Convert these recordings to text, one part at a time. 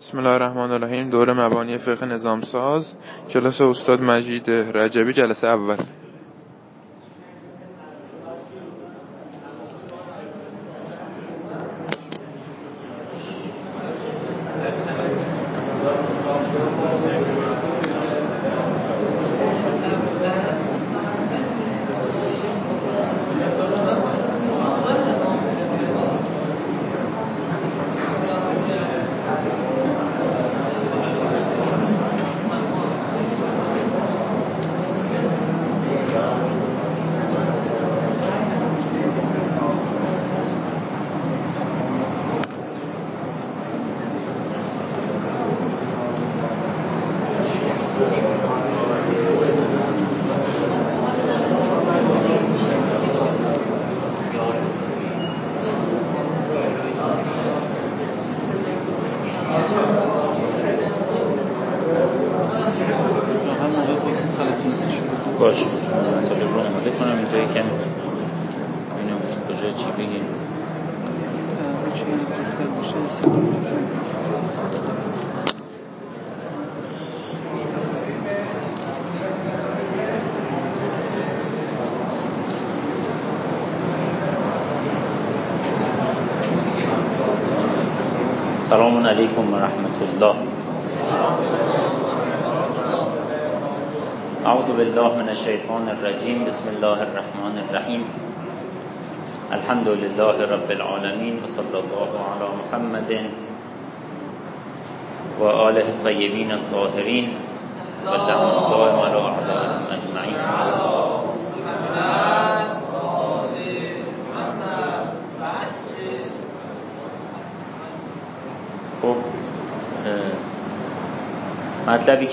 بسم الله الرحمن الرحیم. دوره مبانی فقه نظام ساز کلاس استاد مجید رجبی جلسه اول.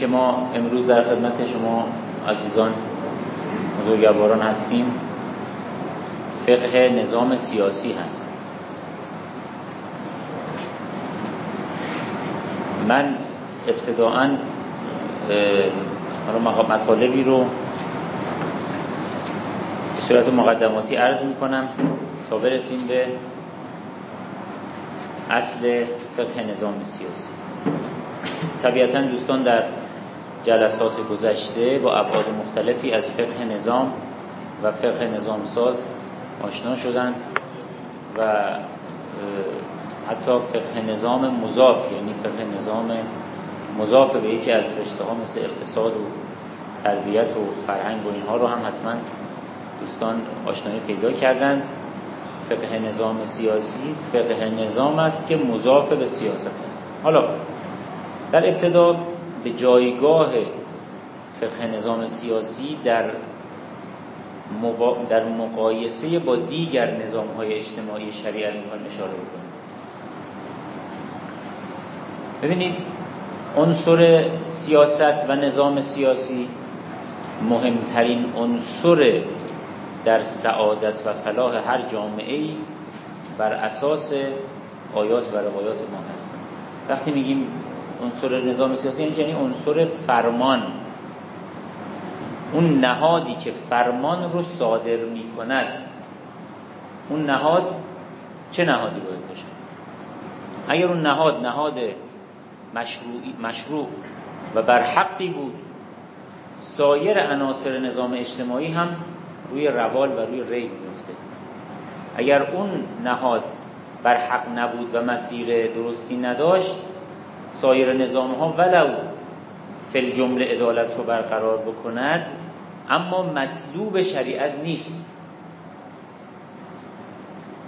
که ما امروز در خدمت شما عزیزان بزرگواران هستیم. فقه نظام سیاسی هست. من ابتداعا مطالبی رو به صورت مقدماتی عرض می کنم تا برسیم به اصل فقه نظام سیاسی. طبیعتا دوستان در جلسات گذشته با ابعاد مختلفی از فقه نظام و فقه نظام ساز آشنا شدند و حتی فقه نظام مضاف یعنی فقه نظام مضاف به یکی از رشته ها مثل اقتصاد و تربیت و فرهنگ و اینها رو هم حتما دوستان آشنایی پیدا کردند. فقه نظام سیاسی فقه نظام است که مضاف به سیاست است. حالا در ابتدا به جایگاه فقه نظام سیاسی در در مقایسه با دیگر نظام های اجتماعی شریعت می‌خوایم اشاره بکنیم ببینید عنصر سیاست و نظام سیاسی مهمترین عنصر در سعادت و فلاح هر جامعه بر اساس آیات و روایات ما هست. وقتی میگیم عنصر نظام سیاسی یعنی عنصر فرمان. اون نهادی که فرمان رو صادر می کند اون نهاد چه نهادی باید باشه؟ اگر اون نهاد نهاد مشروع و بر حقی بود سایر عناصر نظام اجتماعی هم روی روال و روی ری میفته اگر اون نهاد بر حق نبود و مسیر درستی نداشت سایر نظام ها ولو فل جمله عدالت رو برقرار بکند اما مطلوب شریعت نیست.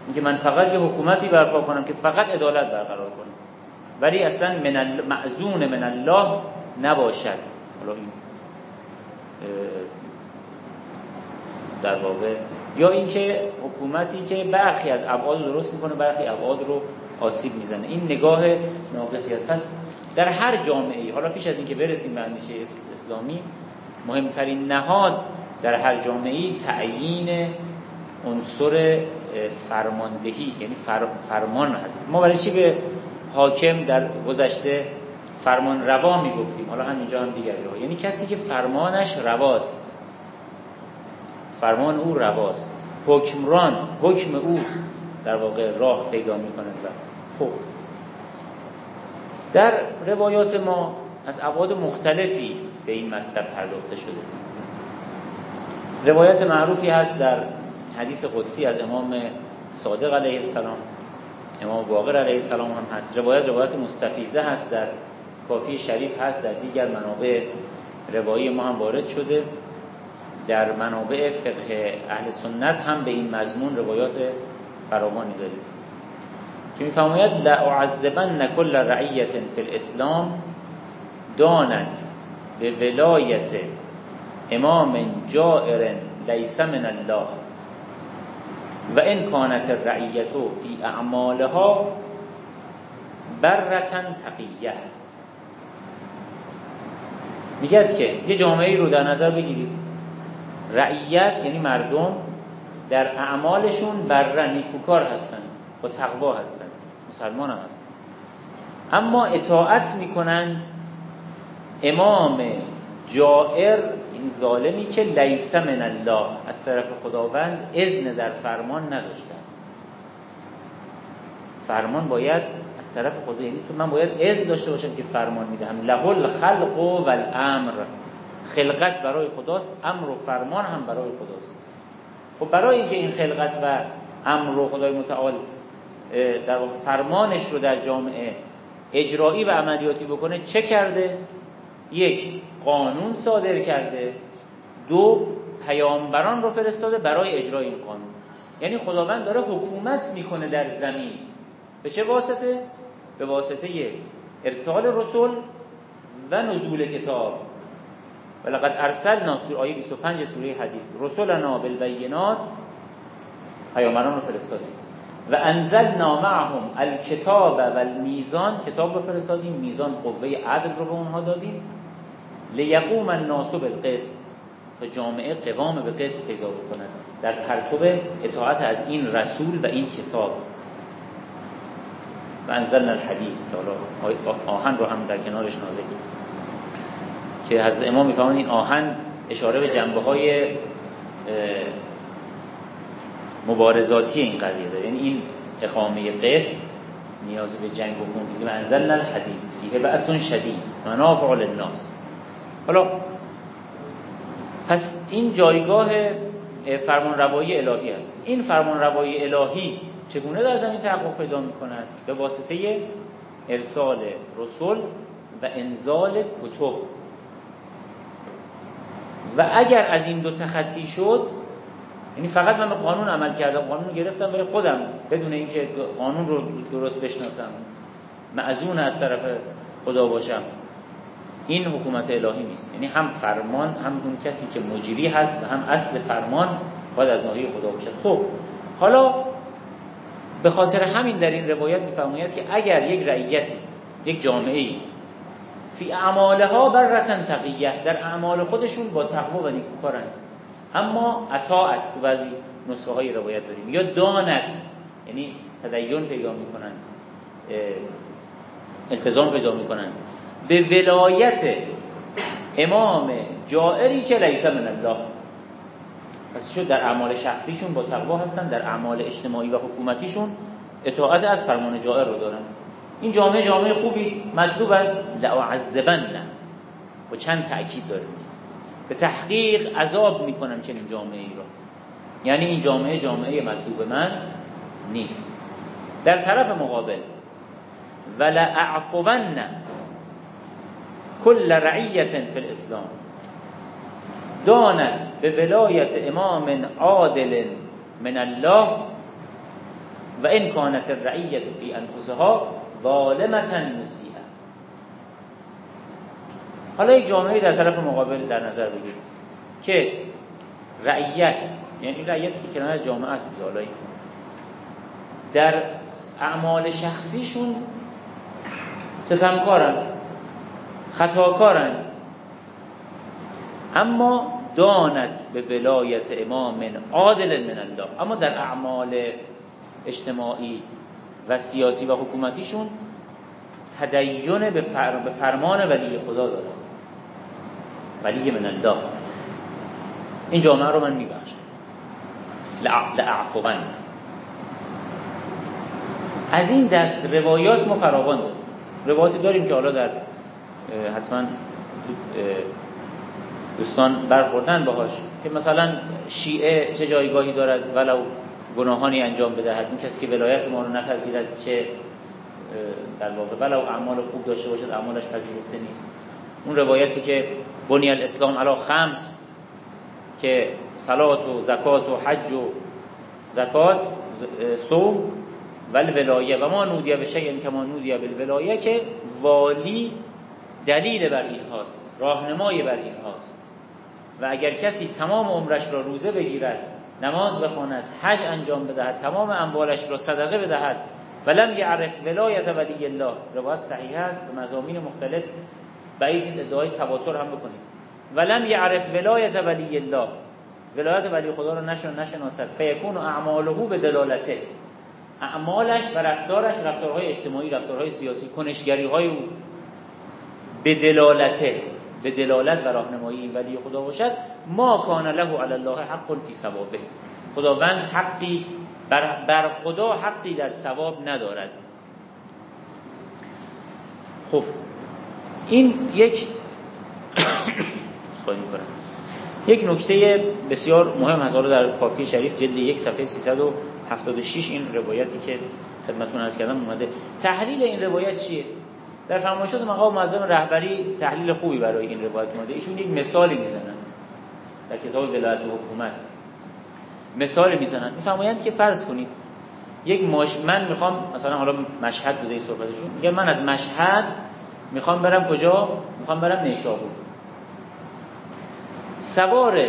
اینکه من فقط یه حکومتی برپا کنم که فقط عدالت برقرار کنه. ولی اصلا من معزون من الله نباشد. حالا این در واقع یا اینکه حکومتی که برخی از ابعاد درست می‌کنه برخی ابعاد رو آسیب می‌زنه. این نگاه ناقصی است. پس در هر جامعه حالا پیش از اینکه برسیم به اندیشه اسلامی مهمترین نهاد در هر جامعه تعیین عنصر فرماندهی یعنی فرمان هست ما برای چی به حاکم در گذشته فرمان روا می‌گفتیم؟ حالا همینجا هم دیگر جا یعنی کسی که فرمانش رواست. فرمان او رواست. حکمران حکم او در واقع راه پیدا می‌کنه و خب. در روایات ما از ابعاد مختلفی به این مطلب پرداخته شده. روایت معروفی هست در حدیث قدسی از امام صادق علیه السلام امام باقر علیه السلام هم هست. روایت روایت مستفیزه هست در کافی شریف هست در دیگر منابع روایی ما هم وارد شده. در منابع فقه اهل سنت هم به این مضمون روایات فراوانی داریم. که میفرماید اعذبن کل رعیت فی الاسلام دانت به ولایت امام جائر لیس من الله. و این کانت رعیتو فی اعمالها برتن تقیه. میگه که یه جامعه رو در نظر بگیرید. رعیت یعنی مردم در اعمالشون بر نیکوکار هستن با تقوا هستن. مسلمان هم هستن اما اطاعت می‌کنند امام جائر این ظالمی که لیس من الله از طرف خداوند اذن در فرمان نداشته است. فرمان باید از طرف خدا یعنی تو من باید اذن داشته باشم که فرمان می‌دهم. له الخلق و الامر خلقت برای خداست امر و فرمان هم برای خداست. خب برای اینکه این خلقت و امر و خدای متعال در فرمانش رو در جامعه اجرایی و عملیاتی بکنه چه کرده؟ یک قانون صادر کرده. دو پیامبران رو فرستاده برای اجرای این قانون. یعنی خداوند داره حکومت می‌کنه در زمین. به چه واسطه؟ به واسطه ارسال رسول و نزول کتاب. ولقد ارسلنا سوره آیه 25 سوره حدید. رسولنا بالبینات پیامبران رو فرستادیم. و انزلنا معهم الکتاب و المیزان کتاب رو فرستادیم میزان قوه عدل رو به اونها دادیم. لیقوم الناس بالقسط تا جامعه قوام به قسط پیدا بکنند در پرتو اطاعت از این رسول و این کتاب. و انزلنا الحدید آهن رو هم در کنارش نازل که از امام می‌فهمن این آهن اشاره به جنبه های مبارزاتی این قضیه داره. یعنی این اقامه قسط نیاز به جنگ و خون و انزلنا الحدید. فیه بأسون شدید. منافع للناس. حالا پس این جایگاه فرمان روایی الهی است این فرمان روایی الهی چگونه در زمین تحقق پیدا می کند به واسطه ارسال رسول و انزال کتب. و اگر از این دو تخطی شد یعنی فقط من به قانون عمل کردم قانون گرفتم برای خودم بدون اینکه قانون رو درست بشناسم. معزون از طرف خدا باشم. این حکومت الهی نیست. یعنی هم فرمان هم اون کسی که مجری هست هم اصل فرمان باید از ناحیه خدا باشه. خب حالا به خاطر همین در این روایت میفرماید که اگر یک رعیتی یک جامعه فی اعمالها برتن تقیه در اعمال خودشون با تقوا و نیکوکارند اما اطاعت تو بعضی نسخه های روایت داریم. یا دانت یعنی تدین پیدا می‌کنند التزام پیدا می‌کنند به ولایت امام جائری که لیس من الله. پس شد در اعمال شخصیشون با تقوا هستن در اعمال اجتماعی و حکومتیشون اطاعت از فرمان جائر رو دارن. این جامعه جامعه خوبی است مطلوب است. لعذبن و چند تأکید داره به تحقیق عذاب می‌کنم چنین جامعه ای را یعنی این جامعه جامعه مطلوب من نیست. در طرف مقابل ولعفون کل رعیت فی الاسلام. دانت به ولایت امام عادل من الله و این کانت الرعیت فی انفسها ظالمتا مسیحا حالا یک جامعه در طرف مقابل در نظر بگیرید که رعیت یعنی رعیت که کنار جامعه است حالا در اعمال شخصیشون ستمکارن خطاکارن. اما دانت به ولایت امام عادل من الله. اما در اعمال اجتماعی و سیاسی و حکومتیشون تدین به فرمان ولی خدا داره. ولی من الله این جامعه رو من میبخشم. لعفوان از این دست روایات ما فراوان داریم. روایتی داریم که حالا در حتما دوستان برخوردن باهاش. که مثلا شیعه چه جایگاهی دارد ولو گناهانی انجام بدهد. این کسی که ولایت ما رو نپذیرد چه در واقع ولو اعمال خوب داشته باشد اعمالش پذیرفته نیست. اون روایتی که بنی الاسلام علی خمس که صلات و زکات و حج و زکات صوم ول ولایه و ما نودیه به شیء که ما نودیه بالولایه که والی دلیل بر این هاست راهنمای بر این هاست. و اگر کسی تمام عمرش را روزه بگیرد نماز بخواند حج انجام بدهد تمام اموالش را صدقه بدهد ولم یعرف ولایت ولی الله. روایت صحیح است مزامین مختلف بعید نیست ادعای تواتر هم بکنیم. ولم یعرف ولایت ولی الله. ولایت ولی خدا رو نشن نشناسد. فیکون اعماله به دلالته اعمالش و رفتارش رفتارهای اجتماعی رفتارهای سیاسی کنشگری های او به دلالته به دلالت و راهنمایی. ولی خدا باشد ما کان له علی الله حق فی ثوابه. خداوند حقی بر, بر خدا حقی در ثواب ندارد. خب این یک یک نکته بسیار مهم هست در کافی شریف جلد یک صفحه 376 این روایتی که خدمتتون عرض کردم اومده. تحلیل این روایت چیه؟ در فرمایشات مقام معظم رهبری تحلیل خوبی برای این روایت اومده. ایشون یک مثالی می‌زنن. در کتاب ولایت و حکومت. مثال می‌زنن. میفرمایند که فرض کنید یک ماش... من می‌خوام مثلا حالا مشهد بوده این صحبتشون. میگه من از مشهد می‌خوام برم کجا؟ می‌خوام برم نیشابور. سوار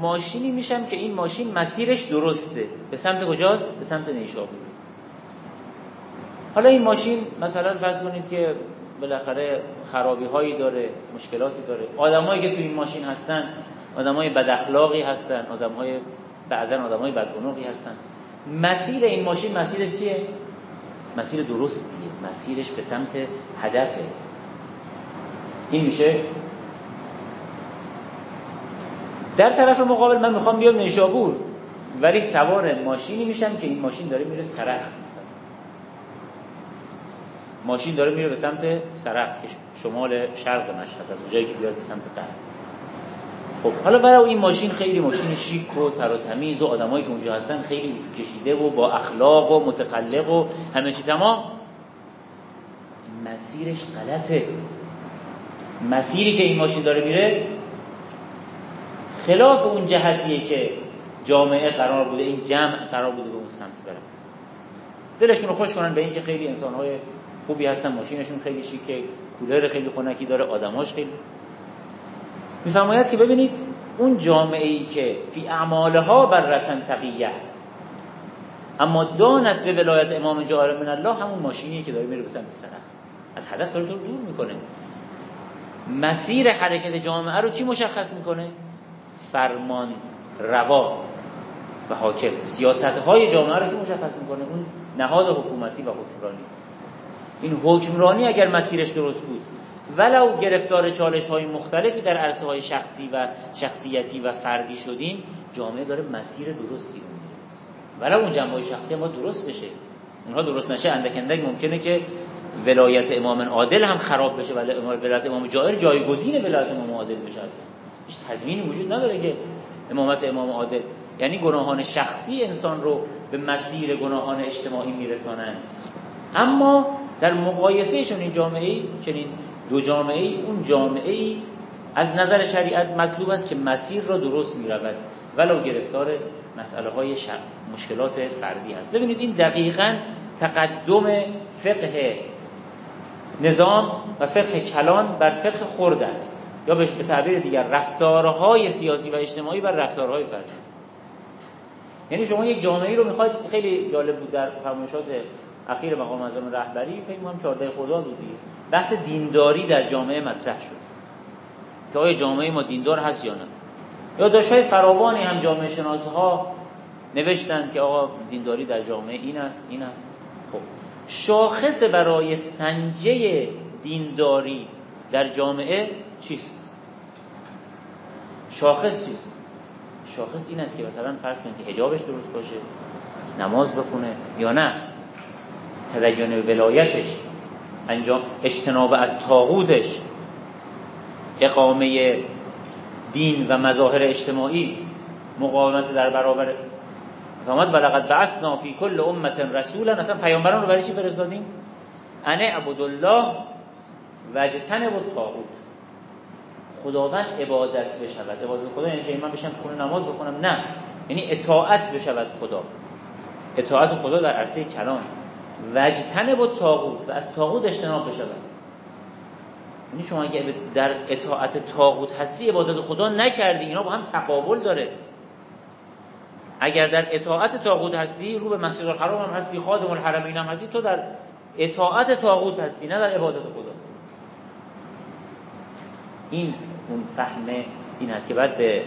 ماشینی میشم که این ماشین مسیرش درسته. به سمت کجاست؟ به سمت نیشابور. حالا این ماشین مثلا فرض کنید که بالاخره خرابی هایی داره مشکلاتی داره. آدمایی که تو این ماشین هستن آدمای بد اخلاقی هستن آدمای بعضا آدمای بدگناهی هستن. مسیر این ماشین مسیر چیه؟ مسیر درستیه. مسیرش به سمت هدفه. این میشه. در طرف مقابل من می‌خوام بیام نیشابور. ولی سوار ماشینی میشم که این ماشین داره میره سرخس ماشین داره میره به سمت سرخس که شمال شرق مشهد از اونجایی که بیاد به سمت غرب. خب حالا برای این ماشین خیلی ماشین شیک و تر و تمیز و آدمایی که اونجا هستن خیلی کشیده و با اخلاق و متقلق و همه چی تمام. مسیرش غلطه. مسیری که این ماشین داره میره خلاف اون جهتیه که جامعه قرار بوده این جمع قرار بوده به اون سمت بره. دلشون رو خوش کنن به اینکه خیلی انسانهای خوبی هستن ماشینشون خیلی شیکه کولر خیلی خنکی داره آدماش خیلی. میفرماید که ببینید اون جامعه ای که فی اعمالها برتن تقیه اما دانت به ولایت امام جار من الله همون ماشینی که داره میره به سمت سرخ. از هدف داره دور می‌کنه. مسیر حرکت جامعه رو کی مشخص می‌کنه؟ فرمان روا و حاکم. سیاست های جامعه رو کی مشخص می‌کنه؟ اون نهاد حکومتی و حکمرانی. این حکمرانی اگر مسیرش درست بود ولو گرفتار چالش های مختلفی در عرصه های شخصی و شخصیتی و فردی شدیم جامعه داره مسیر درستی رو ولو اون جنبه شخصی ما درست بشه. اونها درست نشه اندک اندک ممکنه که ولایت امام عادل هم خراب بشه ولی ولایت امام جائر جایگزین ولایت امام عادل بشه. هیچ تضمینی وجود نداره که امامت امام عادل. یعنی گناهان شخصی انسان رو به مسیر گناهان اجتماعی میرسانند. اما در مقایسه چنین جامعه چنین دو جامعه اون جامعه از نظر شریعت مطلوب است که مسیر را درست می رود ولو گرفتار مسئله های مشکلات فردی هست ببینید این دقیقا تقدم فقه نظام و فقه کلان بر فقه خرد است. یا به تعبیر دیگر رفتارهای سیاسی و اجتماعی بر رفتارهای فردی یعنی شما یک جامعه رو می‌خواید خیلی جالب بود در فرمایشات اخیر مقام اعظم رهبری فکر کنم 14 خدا بود بحث دینداری در جامعه مطرح شد. که آیا جامعه ما دیندار هست یا نه؟ یا داشتای فراوانی هم جامعه شناسه ها نوشتن که آقا دینداری در جامعه این است این است. شاخص برای سنجه دینداری در جامعه چیست؟ شاخص چیست؟ شاخص این است که مثلا فرض کنید که حجابش درست باشه نماز بخونه یا نه. تدین ولایتش انجام اجتناب از تاغوتش اقامه دین و مظاهر اجتماعی مقاومت در برابر فرماد ولقد بعثنا فی کل امت رسولا. اصلا پیامبران رو برای چی فرستادیم؟ ان عبد الله وجتنب الطاغوت خداوند عبادت بشود. عبادت خدا یعنی که من بشم خونه نماز بخونم. نه. یعنی اطاعت بشود خدا. اطاعت خدا در عرصه کلام. وجتنب الطاغوت و از طاغوت اجتناب بشود. یعنی شما اگه در اطاعت طاغوت هستی عبادت خدا نکردی اینا با هم تقابل داره. اگر در اطاعت طاغوت هستی رو به مسجد الحرام هم هستی خادم الحرمین هم هستی تو در اطاعت طاغوت هستی نه در عبادت خدا. این اون فهم این هست که بعد به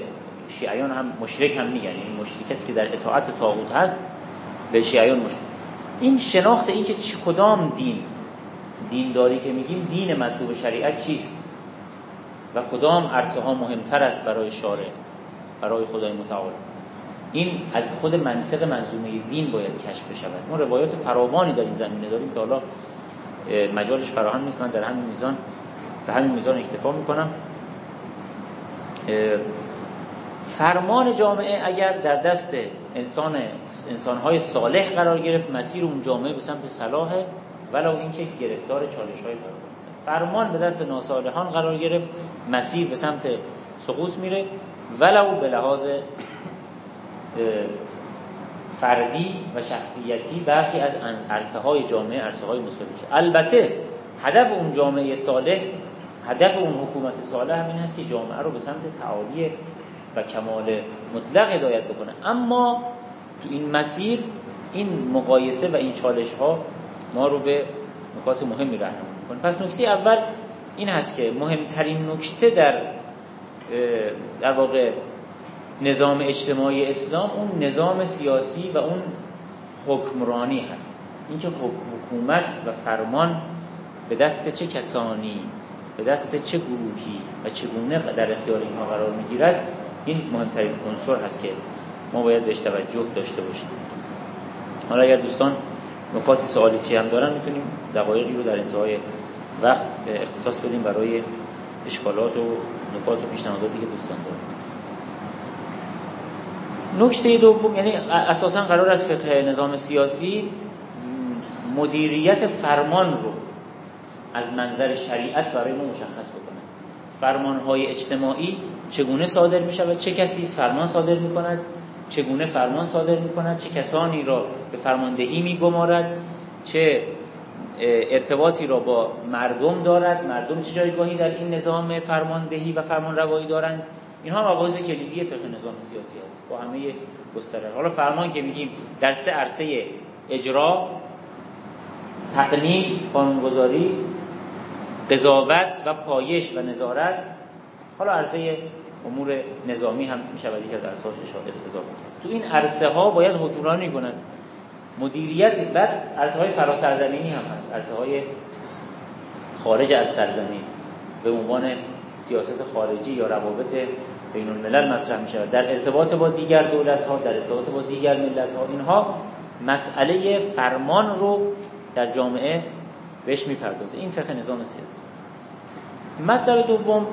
شیعیان هم مشرک هم میگن. این مشرک کسی که در اطاعت طاغوت هست به شیعیان مشرک. این شناخت این که کدام دین؟ دینداری که میگیم دین مطلوب شریعت چیست؟ و کدام عرصه ها مهمتر است برای شارع برای خدای متعال؟ این از خود منطق منظومه دین باید کشف بشود ما روایات فراوانی در این زمینه داریم که حالا مجالش فراهم نیست. من در همین میزان به همین میزان اکتفا می‌کنم. فرمان جامعه اگر در دست انسان انسانهای صالح قرار گرفت مسیر اون جامعه به سمت صلاح ولو اینکه گرفتار چالش های فرمان به دست ناصالحان قرار گرفت مسیر به سمت سقوط میره. ولو به لحاظ فردی و شخصیتی برخی از عرصه های جامعه عرصه های البته هدف اون جامعه صالح هدف اون حکومت صالح همین هست که جامعه رو به سمت تعالی و کمال مطلق هدایت بکنه. اما تو این مسیر این مقایسه و این چالش ها ما رو به نکات مهمی راهنمایی می‌کنه. پس نکته اول این هست که مهمترین نکته در در واقع نظام اجتماعی اسلام اون نظام سیاسی و اون حکمرانی هست. اینکه حکومت و فرمان به دست چه کسانی به دست چه گروهی و چگونه در اختیار اینها قرار می‌گیرد این مهمترین عنصر هست که ما باید بهش توجه داشته باشیم. حالا اگر دوستان نکات سوالی هم دارن می‌تونیم دقایقی رو در انتهای وقت اختصاص بدیم برای اشکالات و نکات و پیشنهاداتی که دوستان دارن. نکته دوم یعنی اساسا قرار است فقه نظام سیاسی مدیریت فرمان رو از منظر شریعت برای ما مشخص بکنه. فرمان های اجتماعی چگونه صادر می شود چه کسی فرمان صادر می کند چگونه فرمان صادر می کند چه کسانی را به فرماندهی می گمارد چه ارتباطی را با مردم دارد؟ مردم چه جایگاهی در این نظام فرماندهی و فرمان روایی دارند؟ اینها مباحث کلیدی فقه نظام سیاسی است. با همه گستره حالا فرمان که میگیم در سه عرصه اجرا تقنین قانونگذاری قضاوت و پایش و نظارت. حالا عرصه امور نظامی هم میشه یکی از عرصه‌هاش اضافه کرد تو این عرصه ها باید حکمرانی کنند مدیریت بعد عرصه های فراسرزمینی هم هست. عرصه های خارج از سرزمین. به عنوان سیاست خارجی یا روابط بین الملل مطرح می شود در ارتباط با دیگر دولت ها در ارتباط با دیگر ملت ها اینها مسئله فرمان رو در جامعه بهش می‌پردازه. این فقه نظام سیاسی. مطلب دوم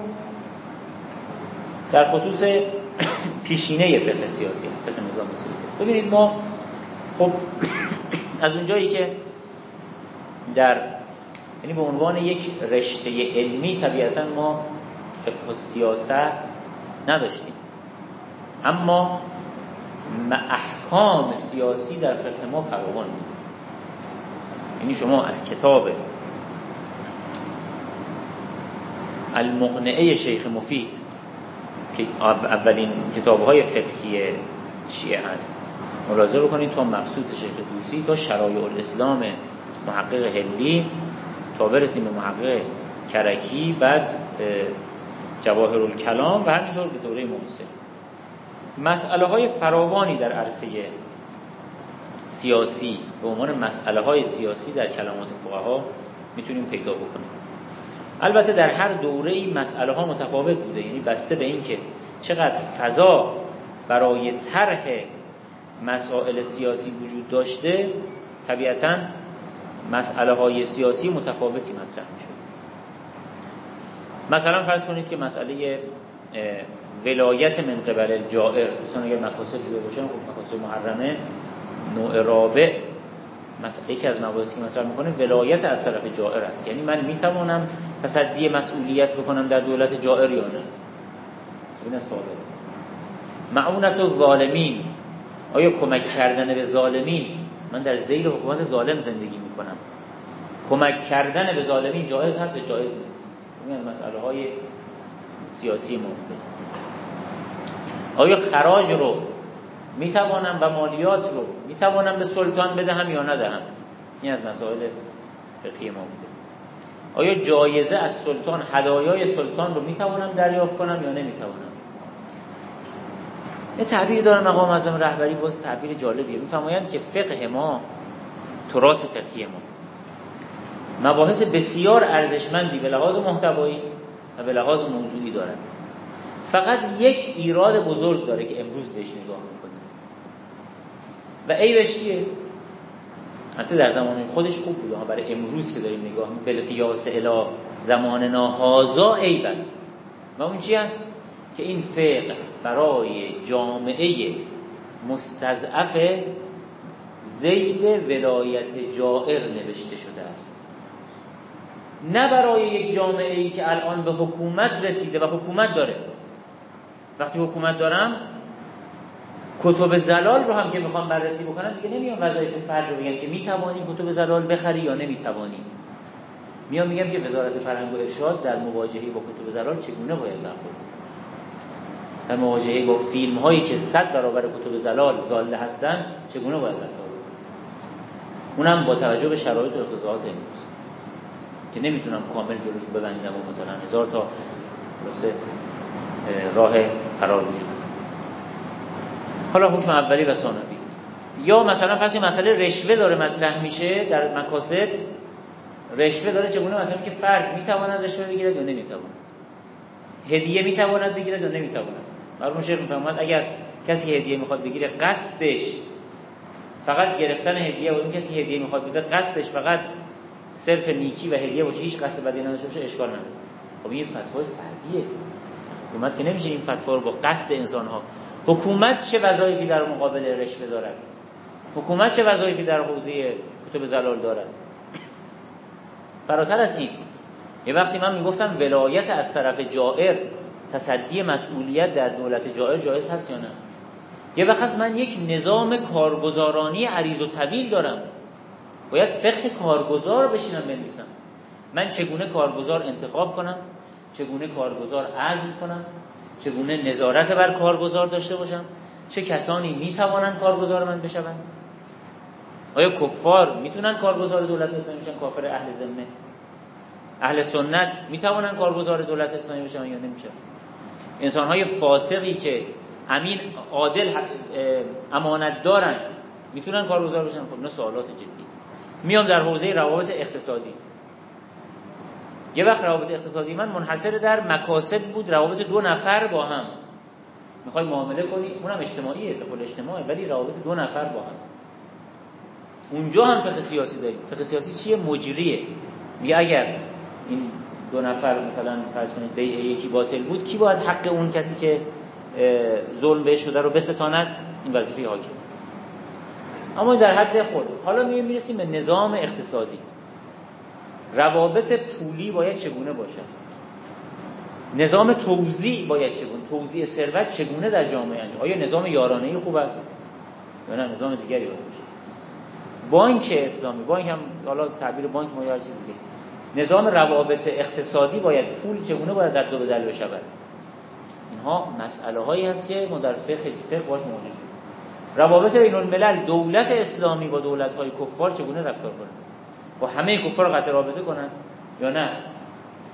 در خصوص پیشینه فقه سیاسی فقه نظام سیاسی. ببینید ما خب از اونجایی که در یعنی به عنوان یک رشته علمی طبیعتا ما فقه سیاست نداشتیم. اما احکام سیاسی در فقه ما فراوان بود. یعنی شما از کتاب المغنعه شیخ مفید که اولین کتاب های فقهی چیه هست ملاحظه بکنید تا مقصود شیخ دوسی تا شرایع الاسلام محقق هلی تا برسیم به محقق کرکی بعد جواهر الکلام و همینطور به دوره معاصر مسئله های فراوانی در عرصه سیاسی به عنوان مسئله های سیاسی در کلمات فقها می‌تونیم پیدا بکنیم. البته در هر دوره این مسئله ها متفاوت بوده یعنی بسته به اینکه چقدر فضا برای طرح مسائل سیاسی وجود داشته طبیعتا مسئله های سیاسی متفاوتی مطرح میشه مثلا فرض کنید که مسئله ولایت من قبل جائر مثلا اگر مقاصد دیگه باشن خب مقاصد محرمه نوع رابع. مثلا یکی از مباحثی که مطرح می‌کنه ولایت از طرف جائر است. یعنی من می‌توانم تصدی مسئولیت بکنم در دولت جائر یا نه؟ این سوال. معونت و ظالمین آیا کمک کردن به ظالمین؟ من در زیر حکومت ظالم زندگی می‌کنم. کمک کردن به ظالمین جایز هست یا جایز نیست؟ این مسئله های سیاسی مفته آیا خراج رو می‌توانم و مالیات رو می‌توانم به سلطان بدهم یا ندهم؟ این از مسائل فقهی ما بوده. آیا جایزه از سلطان هدایای سلطان رو می‌توانم دریافت کنم یا نمی‌توانم؟ یه تعبیر داره مقام اعظم رهبری باز تعبیر جالبیه. میفرمایند که فقه ما تراث فقهی ما مباحث بسیار ارزشمندی به لحاظ محتوایی و به لحاظ موضوعی دارد فقط یک ایراد بزرگ داره که امروز بهش نگاه می‌کنیم. و ای چیه؟ حتی در زمان خودش خوب بوده برای امروز که داریم نگاه می‌کنیم. قیاس الا زمان ناهازا عیب است. و اون چی است؟ که این فقه برای جامعه مستضعف زیل ولایت جائر نوشته شده است. نه برای یک جامعه ای که الان به حکومت رسیده و حکومت داره. وقتی حکومت دارم کتب زلال رو هم که می‌خوام بررسی بکنم دیگه نمیام وظایف فرد رو بگم که می‌توانی کتب زلال بخری یا نمی‌توانی. میام میگم که وزارت فرهنگ و ارشاد در مواجهه با کتب زلال چگونه باید برخورد در مواجهه با فیلم هایی که صد برابر کتب زلال زاله هستن چگونه باید رفتار اونم با توجه به شرایط و امروز. که نمی‌تونم کامل جلوش ببندم و مثلا هزار تا راه قرار وجود حالا حکم اولی و ثانوی. یا مثلا پس مسئله رشوه داره مطرح میشه در مکاسب رشوه داره چگونه مثلا که فرد می‌تواند رشوه بگیرد یا نمی‌تواند. هدیه می‌تواند بگیرد یا نمی‌تواند. مرحوم شیخ اگر کسی هدیه می‌خواد بگیره قصدش فقط گرفتن هدیه و این کسی هدیه می‌خواد بده قصدش فقط صرف نیکی و هدیه باشه هیچ قصد بدی نداشته باشه اشکال نداره. خب این فتوای فردیه. حکومت که نمیشه این فتوا رو با قصد انسان ها حکومت چه وظایفی در مقابل رشوه دارد؟ حکومت چه وظایفی در حوزه کتب زلال دارد؟ فراتر از این یه وقتی من می‌گفتم ولایت از طرف جائر تصدی مسئولیت در دولت جائر جایز هست یا نه؟ یه وقت من یک نظام کارگزارانی عریض و طویل دارم. باید فقه کارگزار بشینم بنویسم. من چگونه کارگزار انتخاب کنم؟ چگونه کارگزار عزل کنم؟ چگونه نظارت بر کارگزار داشته باشم؟ چه کسانی می‌توانند کارگزار من بشوند؟ آیا کفار می‌تونن کارگزار دولت اسلامی بشن؟ کافر اهل ذمه. اهل سنت می‌توانن کارگزار دولت اسلامی بشن یا نمیشن انسان های فاسقی که امین عادل امانت دارن می‌تونن کارگزار بشن؟ خب نه سوالات جدی. میام در حوزه روابط اقتصادی. یه وقت روابط اقتصادی من منحصر در مکاسب بود روابط دو نفر با هم. می‌خوای معامله کنی؟ اونم اجتماعیه به اجتماعی ولی روابط دو نفر با هم. اونجا هم فقه سیاسی داریم. فقه سیاسی چیه؟ مجریه. میگه اگر این دو نفر مثلا فرض کنید بیع یکی باطل بود کی باید حق اون کسی که ظلم بهش شده رو بستاند؟ این وظیفه حاکم. اما در حد خود. حالا می می‌رسیم به نظام اقتصادی. روابط پولی باید چگونه باشد؟ نظام توزیع باید چگونه؟ توزیع ثروت چگونه در جامعه انجام؟ آیا نظام یارانه خوب است؟ یا نه نظام دیگری باید باشه. بانک اسلامی بانک هم حالا تعبیر بانک ما دیگه. نظام روابط اقتصادی باید پول چگونه باید رد و بدل بشود؟ اینها مسئله هایی هست که ما در فقه فقه باش موجود روابط بین الملل دولت اسلامی با دولت های کفار چگونه رفتار کنه؟ با همه کفار قطع رابطه کنن یا نه؟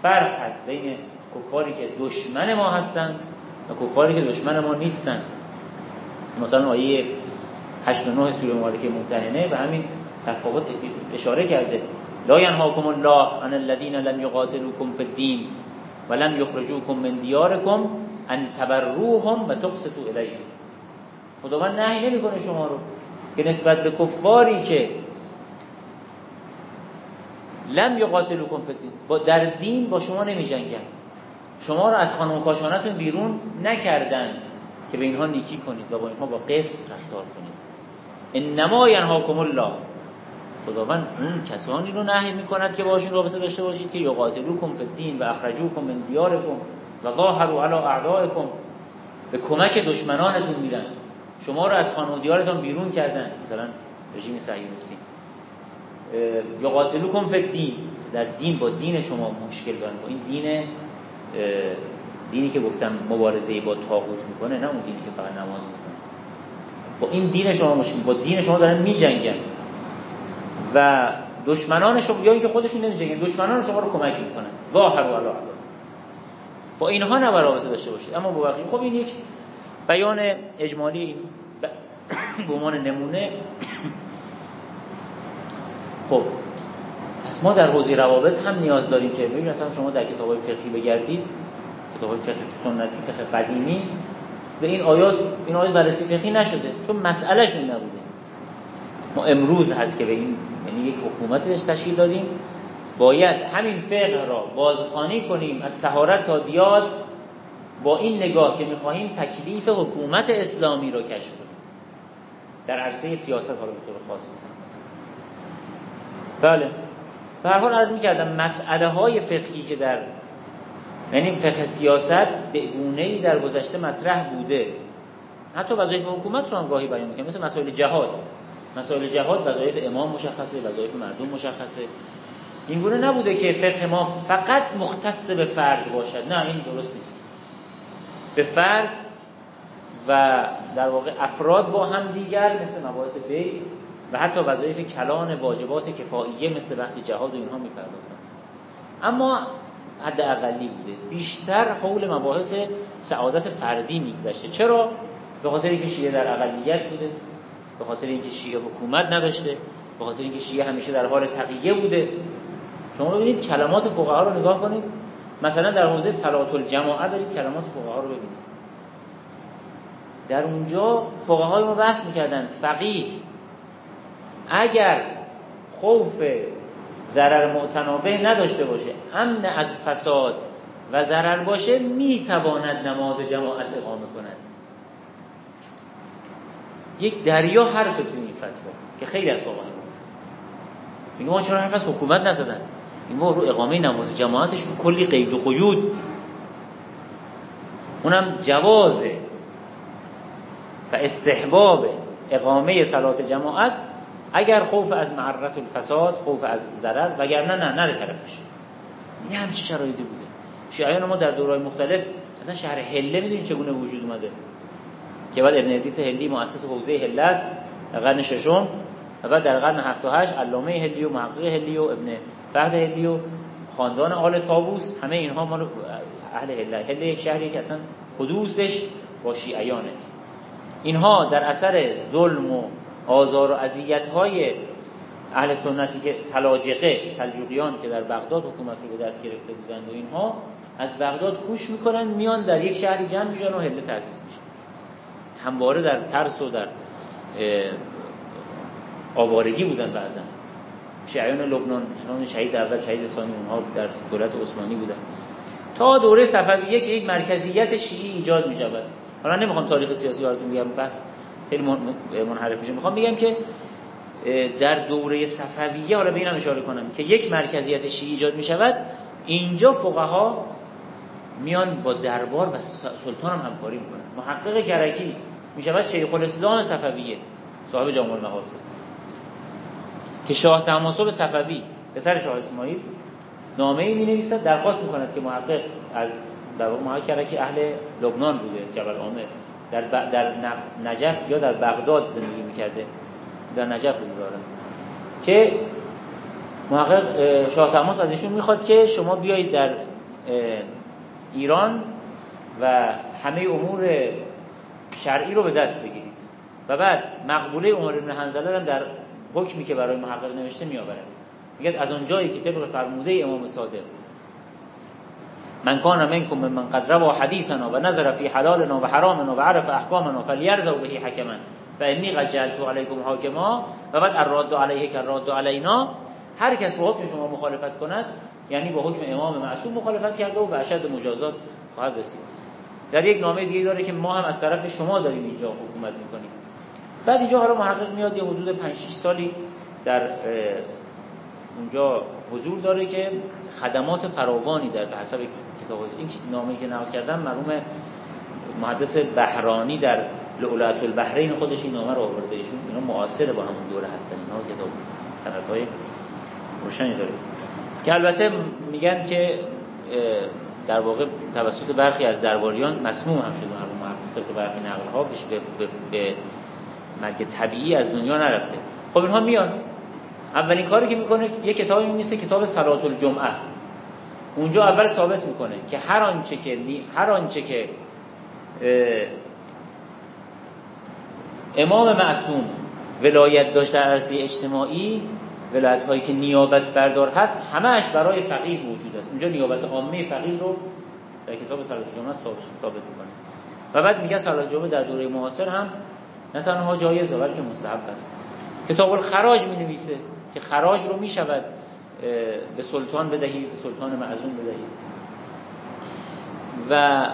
فرق هست بین کفاری که دشمن ما هستند و کفاری که دشمن ما نیستند مثلا آیه 8 و 9 سوره مبارکه ممتحنه و همین تفاوت اشاره کرده. لا ینهاکم الله عن الذين لم يقاتلوكم في الدين ولم يخرجوكم من دياركم ان تبروهم و تقسطوا خداوند نهی نمی‌کنه شما رو. که نسبت به کفاری که لم یقاتلوکم فی با در دین با شما نمی جنگن شما رو از خانم کاشانتون بیرون نکردن که به اینها نیکی کنید و با اینها با قسط رفتار کنید. انما ینهاکم الله. خداوند اون کسانی رو نهی می‌کند که باشون رابطه داشته باشید که یقاتلوکم الدین و اخرجوکم من دیارکم و ظاهروا علی اعدائکم. به کمک دشمنانتون میرن. شما رو از خانه و دیارتون بیرون کردن. مثلا رژیم صهیونیستی. یقاتلوکم فی الدین. در دین با دین شما مشکل دارن. با این دین دینی که گفتم مبارزه با طاغوت می‌کنه نه اون دینی که فقط نماز می‌کنه با این دین شما مشکل با دین شما دارن میجنگن. و دشمنان شما یا اینکه خودشون نمیجنگن دشمنان شما رو کمک می‌کنن. ظاهر و علا. با اینها نباید رابطه داشته باشید اما با بقیه خب این یک بیان اجمالی به عنوان نمونه. خب پس ما در حوزه روابط هم نیاز داریم که ببینید اصلا شما در کتاب فقهی بگردید کتاب فقه سنتی فقه قدیمی به این آیات این آیات بررسی فقهی نشده چون مسئلهشون نبوده. ما امروز هست که به این یعنی یک حکومتی تشکیل دادیم. باید همین فقه را بازخانی کنیم از تهارت تا دیاد. با این نگاه که می‌خواهیم تکلیف حکومت اسلامی را کشف کنیم. در عرصه سیاست ها رو به طور خاص بله. به هر حال عرض می‌کردم مسئله های فقهی که در یعنی فقه سیاست به گونه در گذشته مطرح بوده. حتی وظایف حکومت رو هم گاهی بیان می‌کنه. مثل مسائل جهاد. مسائل جهاد وظایف امام مشخصه وظایف مردم مشخصه. این گونه نبوده که فقه ما فقط مختص به فرد باشد. نه این درست نیست. به فرد و در واقع افراد با هم دیگر مثل مباحث بی و حتی وظایف کلان واجبات کفاییه مثل بحث جهاد و اینها میپرداختن اما حد اقلی بوده. بیشتر حول مباحث سعادت فردی میگذشته. چرا؟ به خاطر اینکه شیعه در اقلیت بوده به خاطر اینکه شیعه حکومت نداشته به خاطر اینکه شیعه همیشه در حال تقیه بوده. شما ببینید کلمات فقها رو نگاه کنید. مثلا در حوزه صلات الجماعه دارید کلمات فقها رو ببینید. در اونجا فقهای ما بحث می‌کردن فقیه. اگر خوف ضرر متنابه نداشته باشه امن از فساد و ضرر باشه می‌تواند نماز جماعت اقامه کند. یک دریا حرف تو این فتوا که خیلی از فقها میگه ما چرا حرف از حکومت نزدن؟ این ما رو اقامه نماز جماعتش رو کلی قید و قیود. اونم جوازه و استحباب اقامه صلات جماعت اگر خوف از معرت الفساد خوف از ضرر وگرنه نه نره طرفش. یه همچی شرایطی بوده. شیعیان ما در دورهای مختلف اصلا شهر هله می‌دونید چگونه وجود اومده. که بعد ابن ادریس هلی مؤسس حوزه هله است در قرن ششم و بعد در قرن 7 و 8 علامه هلی و محقق هلی و ابن فهد هلی و خاندان آل تابوس همه اینها مال اهل هله هله شهری که اصلا حدوثش با شیعیانه. اینها در اثر ظلم و آزار و اذیت های اهل سنتی که سلاجقه سلجوقیان که در بغداد حکومت رو به دست گرفته بودند و اینها از بغداد کوش می‌کنن میان در یک شهری جمع میشن و هله تاسیس میشه. همواره در ترس و در آوارگی بودن بعضا. شیعیان لبنان چنان شهید اول شهید ثانی اونها در دولت عثمانی بودن. تا دوره صفویه که یک مرکزیت شیعی ایجاد می‌شود. حالا نمی‌خوام تاریخ سیاسی براتون بگم بس خیلی منحرف میشه. می‌خوام بگم که در دوره صفویه حالا به اینم اشاره کنم که یک مرکزیت شیعی ایجاد می‌شود. اینجا فقها میان با دربار و سلطان هم همکاری می‌کنن. محقق کرکی می‌شود شیخ الاسلام صفویه صاحب جامع المقاصد که شاه تماسب صفوی پسر شاه اسماعیل نامه ای می نویسد درخواست می‌کند که محقق از در واقع کرکی اهل لبنان بوده جبل عامر. در, ب... در نجف یا در بغداد زندگی می‌کرده. در نجف بوده داره که محقق شاه تماس از ایشون می‌خواد که شما بیایید در ایران و همه امور شرعی رو به دست بگیرید. و بعد مقبوله عمر بن حنظله هم در حکمی که برای محقق نوشته میآورد. میگه از اون جایی که طبق فرموده امام صادق من کان منکم من قد روا حدیثنا و نظر فی حلالنا و حرامنا و عرف احکامنا فلیرزو به حکما. فانی قد جعلت علیکم حاکما و بعد الراد علیه که الراد علینا. هر کس با حکم شما مخالفت کند یعنی با حکم امام معصوم مخالفت کرده و به اشد مجازات خواهد رسید. در یک نامه دیگه داره که ما هم از طرف شما داریم اینجا حکومت می‌کنیم. بعد اینجا حالا محقق میاد یه حدود 5 6 سالی در اونجا حضور داره که خدمات فراوانی در حسب کتاب این نامه‌ای که نقل کردم مرحوم محدث بهرانی در لعلت البحرین خودش این نامه رو آورده ایشون. اینا معاصر با همون دوره هستن. اینا کتاب سندهای روشنی داره. که البته میگن که در واقع توسط برخی از درباریان مسموم هم شده. مرحوم محقق برخی نقل ها به مرگ طبیعی از دنیا نرفته. خب اینها میان. اولین کاری که می‌کنه یه کتابی میمیسه کتاب صلات الجمعه اونجا اول ثابت می‌کنه که هر آنچه که هر آنچه که امام معصوم ولایت داشت در عرصه اجتماعی ولایت هایی که نیابت بردار هست همهش برای فقیه موجود است. اونجا نیابت عامه فقیه رو در کتاب صلات الجمعه ثابت می‌کنه. و بعد میگه صلات الجمعه در دوره معاصر هم نه تنها جایزه بلکه مستحب است. کتاب الخراج می نویسه که خراج رو می شود به سلطان بدهی به سلطان معزون بدهی. و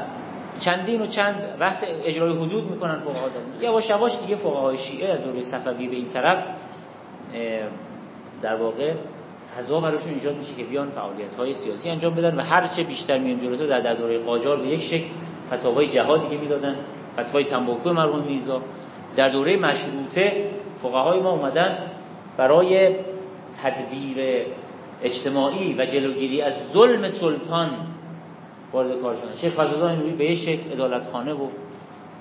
چندین و چند بحث اجرای حدود می‌کنن فقها یا یواش یواش دیگه فقهای شیعه از دوره صفوی به این طرف در واقع فضا براشون ایجاد میشه که بیان فعالیت های سیاسی انجام بدن و هر چه بیشتر میان جلوتر در, در دوره قاجار به یک شکل فتاوای جهادی که می‌دادن فتوای تنباکو مرحوم میرزا. در دوره مشروطه فقهای ما اومدن برای تدبیر اجتماعی و جلوگیری از ظلم سلطان وارد کار شدن شیخ فضلالله نوری به شکل ادالت خانه و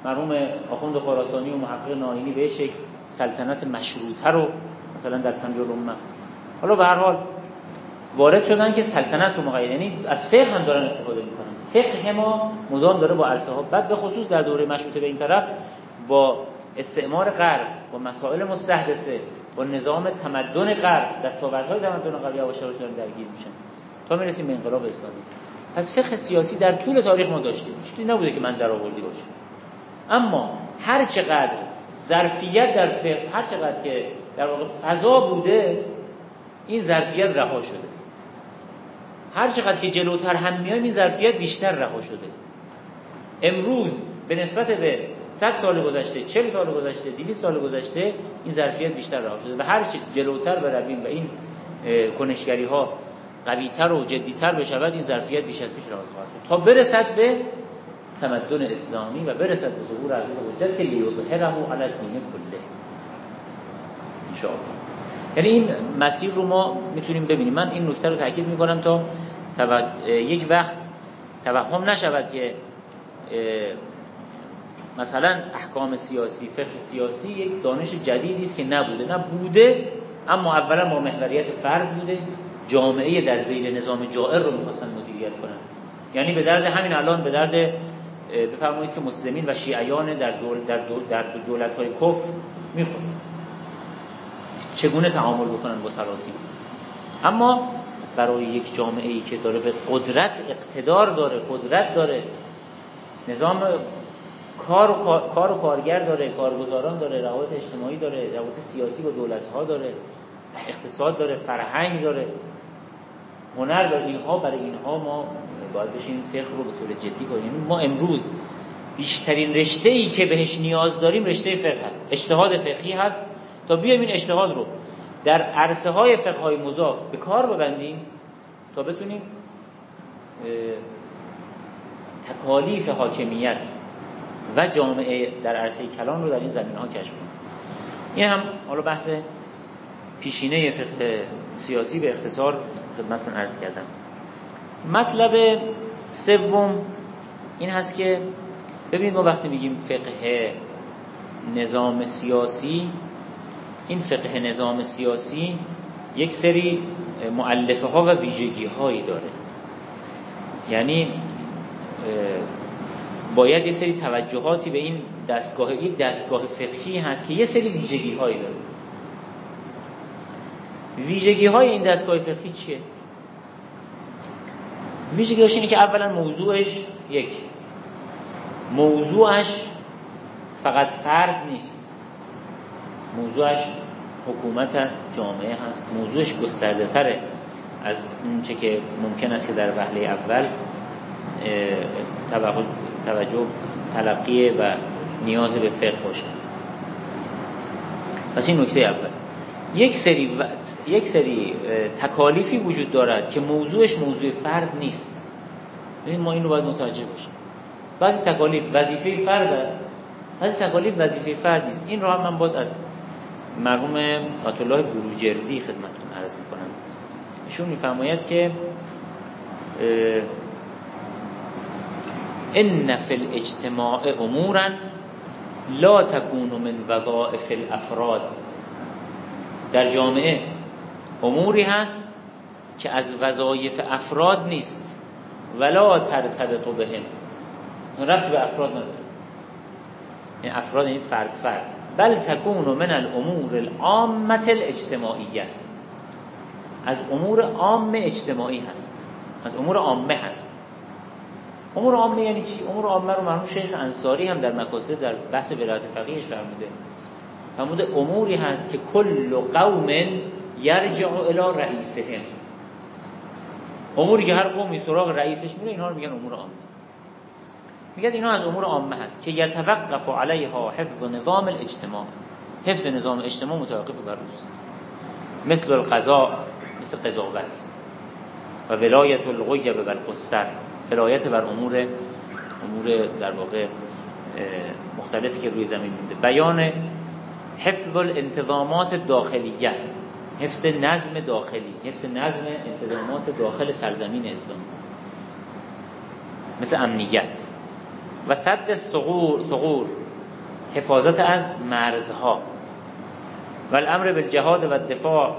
مرحوم آخوند خراسانی و محقق ناینی به شکل سلطنت مشروطه رو مثلا در تنبیه الامه. حالا به هر حال وارد شدن که سلطنت رو مقید یعنی از فقه هم دارن استفاده می‌کنن. فقه ما مدام داره با عرصه ها بعد به خصوص در دوره مشروطه به این طرف با استعمار غرب با مسائل مستحدثه با نظام تمدن غرب. دستاوردهای تمدن غرب یواش یواش درگیر میشن. تا می‌رسیم به انقلاب اسلامی. پس فقه سیاسی در طول تاریخ ما داشتیم هیچ نبوده که من در آوردی باشه. اما هر چقدر ظرفیت در فقه هر چقدر که در واقع فضا بوده این ظرفیت رها شده. هر چقدر که جلوتر هم میایم این ظرفیت بیشتر رها شده. امروز به نسبت به 100 سال گذشته 40 سال گذشته 200 سال گذشته این ظرفیت بیشتر رها شده و هر چی جلوتر برویم و این کنشگری ها قویتر و جدیتر بشود این ظرفیت بیش از پیش رها خواهد شد. تا برسد به تمدن اسلامی و برسد به ظهور عزیز حجت که لیظهره علی الدین کله. ان یعنی این مسیر رو ما می‌تونیم ببینیم. من این نکته رو تاکید می‌کنم تا یک وقت توهم نشود که مثلا احکام سیاسی فقه سیاسی یک دانش جدیدی است که نبوده. نه بوده اما اولا با محوریت فرد بوده. جامعه در زیر نظام جائر رو می‌خواستن مدیریت کنن. یعنی به درد همین الان به درد بفرمایید که مسلمین و شیعیان در دول در, دول در دولت های کف می‌خوره چگونه تعامل بکنن با سلاطین؟ اما برای یک جامعه ای که داره به قدرت اقتدار داره قدرت داره نظام کار و, کار و کارگر داره کارگزاران داره روابط اجتماعی داره روابط سیاسی با دولت ها داره اقتصاد داره فرهنگ داره. هنر داره. اینها برای اینها ما باید بشیم فقه رو به طور جدی کنیم. یعنی ما امروز بیشترین رشته ای که بهش نیاز داریم رشته فقه هست. اجتهاد فقهی هست. تا بیایم این اجتهاد رو در عرصه های فقه های مضاف به کار ببندیم تا بتونیم تکالیف حاکمیت و جامعه در عرصه کلان رو در این زمین ها کشف کنیم این هم حالا بحث پیشینه فقه سیاسی به اختصار خدمتتون عرض کردم. مطلب سوم این هست که ببینید ما وقتی میگیم فقه نظام سیاسی این فقه نظام سیاسی یک سری معلفه ها و ویژگی هایی داره. یعنی باید یه سری توجهاتی به این دستگاه یک دستگاه فقهی هست که یه سری ویژگی هایی داره. ویژگی های این دستگاه فقهی چیه؟ ویژگیش اینه که اولا موضوعش یک. موضوعش فقط فرد نیست. موضوعش حکومت هست جامعه هست. موضوعش گسترده تره از اونچه که ممکن است که در وهله اول توجه تلقی و نیاز به فقه باشه. پس این نکته اول. یک سری و... یک سری تکالیفی وجود دارد که موضوعش موضوع فرد نیست. این ما این رو باید متوجه باشیم. بعضی تکالیف وظیفه فرد است بعضی تکالیف وظیفه فرد نیست. این رو هم من باز از مرحوم آیت الله بروجردی خدمتتون عرض می‌کنم. ایشون میفرماید که ان فی الاجتماع امورا لا تكون من وظائف الافراد در جامعه اموری هست که از وظایف افراد نیست ولا ترتبط بهم. رفت به افراد نداره. این افراد این فرد فرد. بل تکون من الامور العامه الاجتماعیه از امور عام اجتماعی هست. از امور عامه هست. امور عامه یعنی چی؟ امور عامه رو مرحوم شیخ انصاری هم در مقاصد در بحث ولایت فقیهش فرموده. فرموده اموری هست که کل قوم یرجع الى رئیسهم. اموری که هر قومی سراغ رئیسش میره اینها رو میگن امور عامه میگن اینا از امور عامه هست که یتوقف علیها حفظ نظام الاجتماع. حفظ نظام اجتماع متوقف بر روز مثل القضاء مثل قضاوت. و ولایت الغیب و القصر. ولایت بر امور امور در واقع مختلفی که روی زمین مونده. بیان حفظ الانتظامات داخلیه حفظ نظم داخلی حفظ نظم انتظامات داخل سرزمین اسلام مثل امنیت. و صد ثغور حفاظت از مرزها. و الامر بالجهاد و دفاع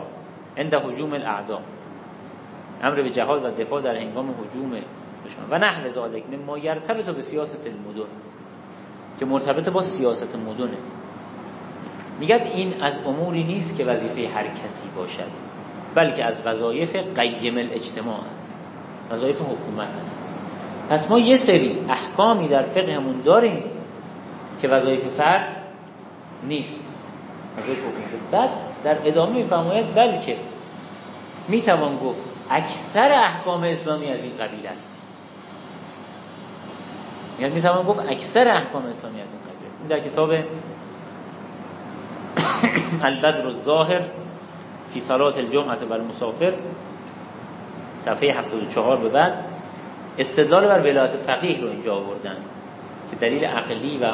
عند حجوم الاعداء. امر به جهاد و دفاع در هنگام حجوم دشمن و نحو ذالک ما یرتبط به سیاست المدن که مرتبط با سیاست مدنه. میگد این از اموری نیست که وظیفه هر کسی باشد بلکه از وظایف قیم الاجتماع است وظایف حکومت است. پس ما یه سری احکامی در فقهمون داریم که وظایف فرد نیست. وظایف حکومت. بعد در ادامه میفرماید بلکه می‌توان گفت اکثر احکام اسلامی از این قبیل است. یعنی می‌توان گفت اکثر احکام اسلامی از این قبیل این در کتاب البدر الظاهر فی صلات الجمعه و المسافر صفحه 74 به بعد استدلال بر ولایت فقیه رو اینجا آوردن که دلیل عقلی و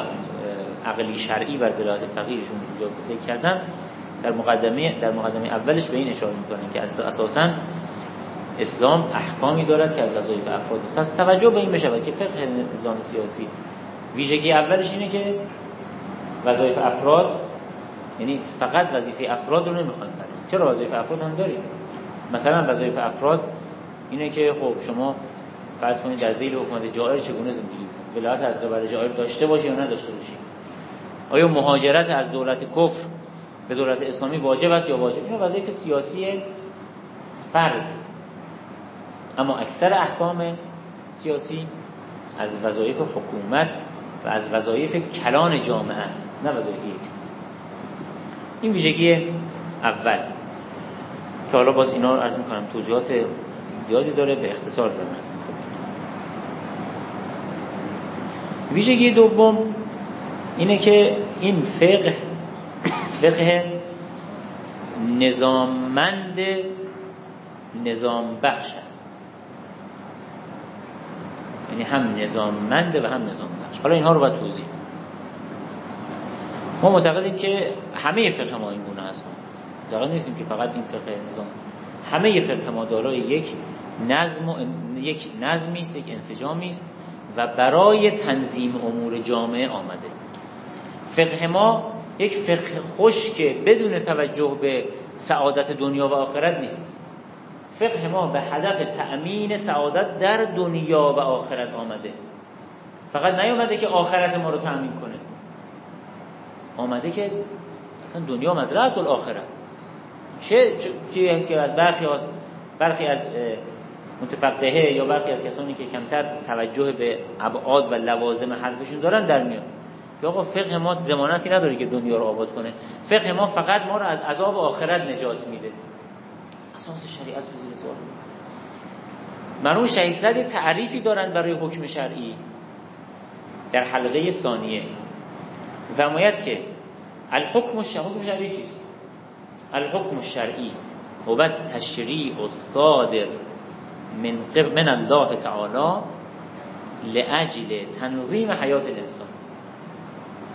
عقلی شرعی بر ولایت فقیهشون اینجا ذکر کردن. در مقدمه در مقدمه اولش به این اشاره می‌کنن که اساسا اسلام احکامی دارد که از وظایف افراد. پس توجه به این بشه که فقه نظام سیاسی ویژگی اولش اینه که وظایف افراد یعنی فقط وظیفه افراد رو نمی‌خوایم بررسی چرا وظایف افراد هم داریم؟ مثلا وظایف افراد اینه که خب شما فرض کنید در زیر حکومت جائر چگونه زندگی ولایت از قبل جائر داشته باشی یا نداشته باشی؟ آیا مهاجرت از دولت کفر به دولت اسلامی واجب است یا واجب؟ این وظایف سیاسی فرد. اما اکثر احکام سیاسی از وظایف حکومت و از وظایف کلان جامعه است نه وظایف این ویژگی اول. که حالا باز اینا رو عرض می‌کنم توضیحات زیادی داره به اختصار دارم عرض ویژگی دوم اینه که این فقه فقه نظاممند نظام بخش است. یعنی هم نظاممنده و هم نظام بخش حالا اینها رو باید توضیح ما معتقدیم که همه فقه ما این گونه هست در نیستیم که فقط این فقه نظام همه فقه ما دارای یک نظم و یک نظمی است یک انسجامی است و برای تنظیم امور جامعه آمده. فقه ما یک فقه خوش که بدون توجه به سعادت دنیا و آخرت نیست. فقه ما به هدف تأمین سعادت در دنیا و آخرت آمده. فقط نیومده که آخرت ما رو تأمین کنه. آمده که اصلا دنیا مزرعت الاخره چه که از برخی از برخی از متفقهه یا برخی از کسانی که کمتر توجه به ابعاد و لوازم حرفشون دارن در میاد که آقا فقه ما زمانتی نداره که دنیا رو آباد کنه. فقه ما فقط ما رو از عذاب آخرت نجات میده. اساس شریعت زیر سوال مرحوم شهید تعریفی دارن برای حکم شرعی در حلقه ثانیه. فرماید که الحکم الشرعی چیست؟ الحکم الشرعی هو تشریع الصادر من, من الله تعالی لأجل تنظیم حیات الانسان.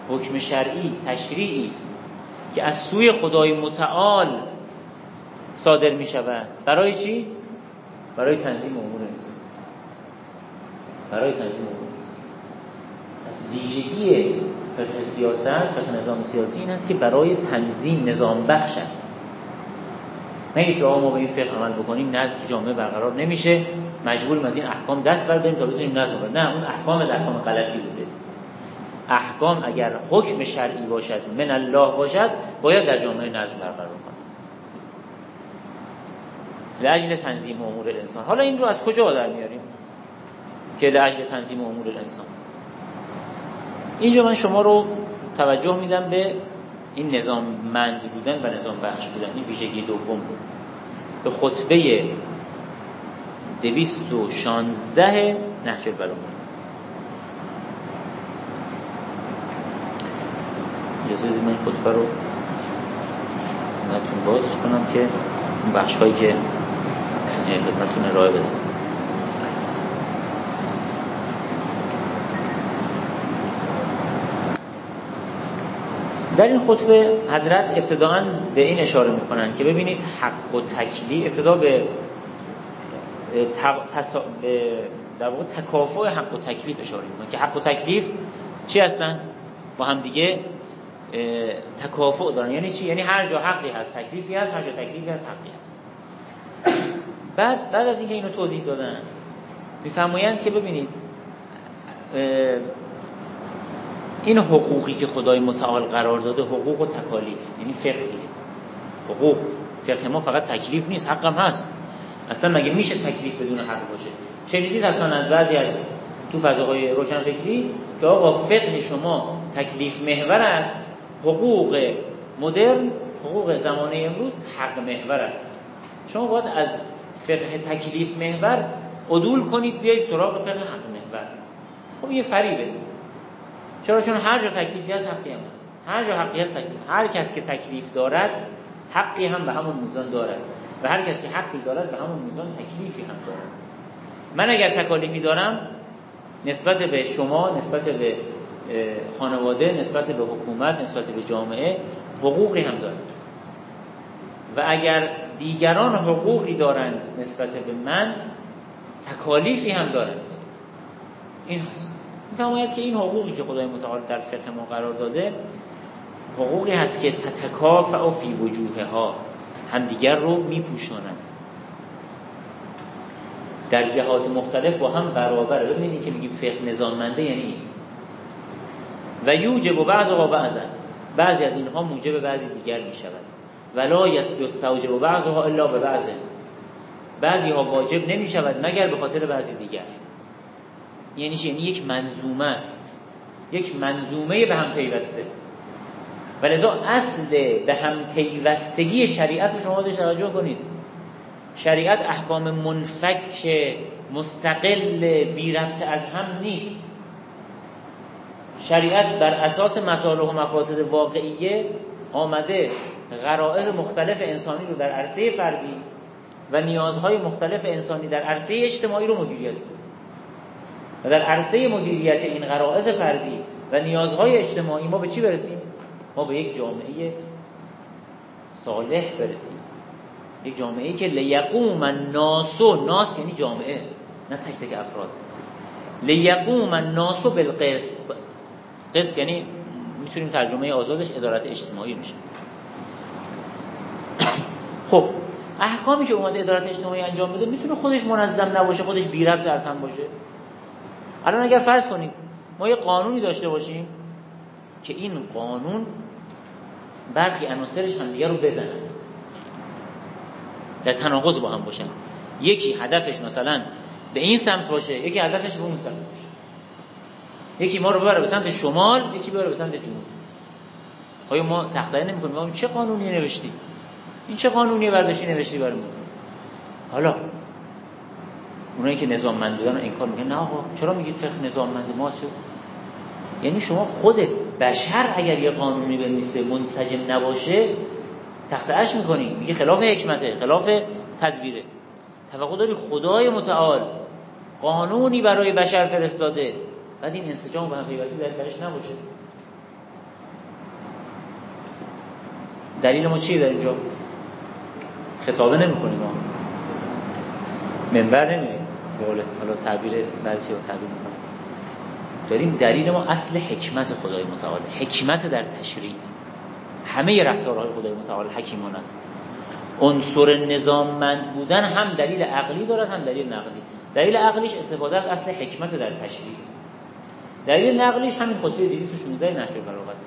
حکم شرعی تشریعی است که از سوی خدای متعال صادر می شود برای چی؟ برای تنظیم امور انسان. برای تنظیم امور از ویژگی فقه سیاست فقه نظام سیاسی این است که برای تنظیم نظام بخش است. نه که ما به این فقه عمل بکنیم نظم جامعه برقرار نمیشه. مجبوریم از این احکام دست برداریم تا بتونیم نظم بکنیم نه اون احکام احکام غلطی بوده. احکام اگر حکم شرعی باشد من الله باشد باید در جامعه نظم برقرار کنه لعجل تنظیم امور انسان حالا این رو از کجا در میاریم؟ که لعجل تنظیم امور انسان اینجا من شما رو توجه میدم به این نظام مند بودن و نظام بخش بودن. این ویژگی دوم بود به خطبه دویست و شانزده نهج البلاغه. اجازه من خطبه رو نتون باز کنم که بخش هایی که خدمتتون ارائه بدم در این خطبه حضرت ابتداعا به این اشاره می‌کنن که ببینید حق و تکلیف ابتدا به در واقع تکافع حق و تکلیف اشاره می‌کنن که حق و تکلیف چی هستن؟ با هم دیگه تکافع دارن. یعنی چی؟ یعنی هر جا حقی هست تکلیفی هست هر جا تکلیفی هست حقی هست. بعد بعد از اینکه اینو توضیح دادن میفرمایند که ببینید این حقوقی که خدای متعال قرار داده حقوق و تکالیف یعنی فقه حقوق فقه ما فقط تکلیف نیست حقم هست. اصلا مگه میشه تکلیف بدون حق باشه؟ شنیدید اصلا از بعضی از تو فضاهای روشن فکری که آقا فقه شما تکلیف محور است حقوق مدرن حقوق زمانه امروز حق محور است. شما باید از فقه تکلیف محور عدول کنید بیایید سراغ فقه حق محور. خب یه فریبه. چرا؟ چون هر جا تکلیفی هست حقی هم هست. هر جا حقی هست تکلیف. هر کس که تکلیف دارد حقی هم به همون میزان دارد. و هر کسی حقی دارد به همون میزان تکلیفی هم دارد. من اگر تکالیفی دارم نسبت به شما نسبت به خانواده نسبت به حکومت نسبت به جامعه حقوقی هم دارد و اگر دیگران حقوقی دارند نسبت به من تکالیفی هم دارند. این هست. میفرماید که این حقوقی که خدای متعال در فقه ما قرار داده حقوقی هست که تتکافع و فی وجوه ها همدیگر رو میپوشانند. در جهات مختلف با هم برابره. ببینید که میگیم فقه نظاممنده یعنی و یوجب و بعض و بعضا. بعضی از اینها موجب بعضی دیگر می‌شود. ولا یستوجب و بعض الا به بعضه. بعضی ها واجب نمی شود مگر به خاطر بعضی دیگر. یعنی یعنی یک منظومه است. یک منظومه به هم پیوسته. ولذا اصل به هم پیوستگی شریعت رو شما توجه کنید. شریعت احکام منفک مستقل بی ربط از هم نیست. شریعت بر اساس مصالح و مفاسد واقعیه آمده غرائز مختلف انسانی رو در عرصه فردی و نیازهای مختلف انسانی در عرصه اجتماعی رو مدیریت کنه. و در عرصه مدیریت این غرائز فردی و نیازهای اجتماعی ما به چی برسیم؟ ما به یک جامعه صالح برسیم. یک جامعه که لیقوم الناس ناس یعنی جامعه نه تک تک افراد. لیقوم الناس بالقسط. قسط یعنی می‌تونیم ترجمه آزادش ادارت اجتماعی میشه. خب. احکامی که اومده ادارت اجتماعی انجام بده می‌تونه خودش منظم نباشه خودش بی ربط هم باشه. الان اگر فرض کنید ما یه قانونی داشته باشیم که این قانون برخی عناصرش هم دیگه رو بزنند در تناقض با هم باشن. یکی هدفش مثلا به این سمت باشه یکی هدفش به اون سمت باشه. یکی ما رو ببره به سمت شمال یکی ببره به سمت جنوب. آیا ما تخته نمی‌کنیم؟ ما چه قانونی نوشتی این چه قانونی برداشتی نوشتی برامون؟ حالا اونایی که نظاممند بودن این کار میگن نه آقا چرا میگید فقه نظاممند ما یعنی شما خودت بشر اگر یه قانونی بنویسه منسجم نباشه تخت اش می‌کنی. میگه خلاف حکمته خلاف تدبیره. توقع داری خدای متعال قانونی برای بشر فرستاده. بعد این انسجام و هم پیوستی در درش نباشه. دلیل ما چیه در اینجا؟ خطابه نمی‌خونیم ما منبر نمیریم بقول حالا تعبیر بعضی رو تعبیر می‌کنیم داریم دلیل ما اصل حکمت خدای متعال. حکمت در تشریع. همه رفتارهای خدای متعال حکیمان است. عنصر نظاممند بودن هم دلیل عقلی دارد هم دلیل نقلی دلیل عقلیش استفاده از اصل حکمت در تشریع. دلیل نقلیش همین خطبه 216 نشر بلاغه است.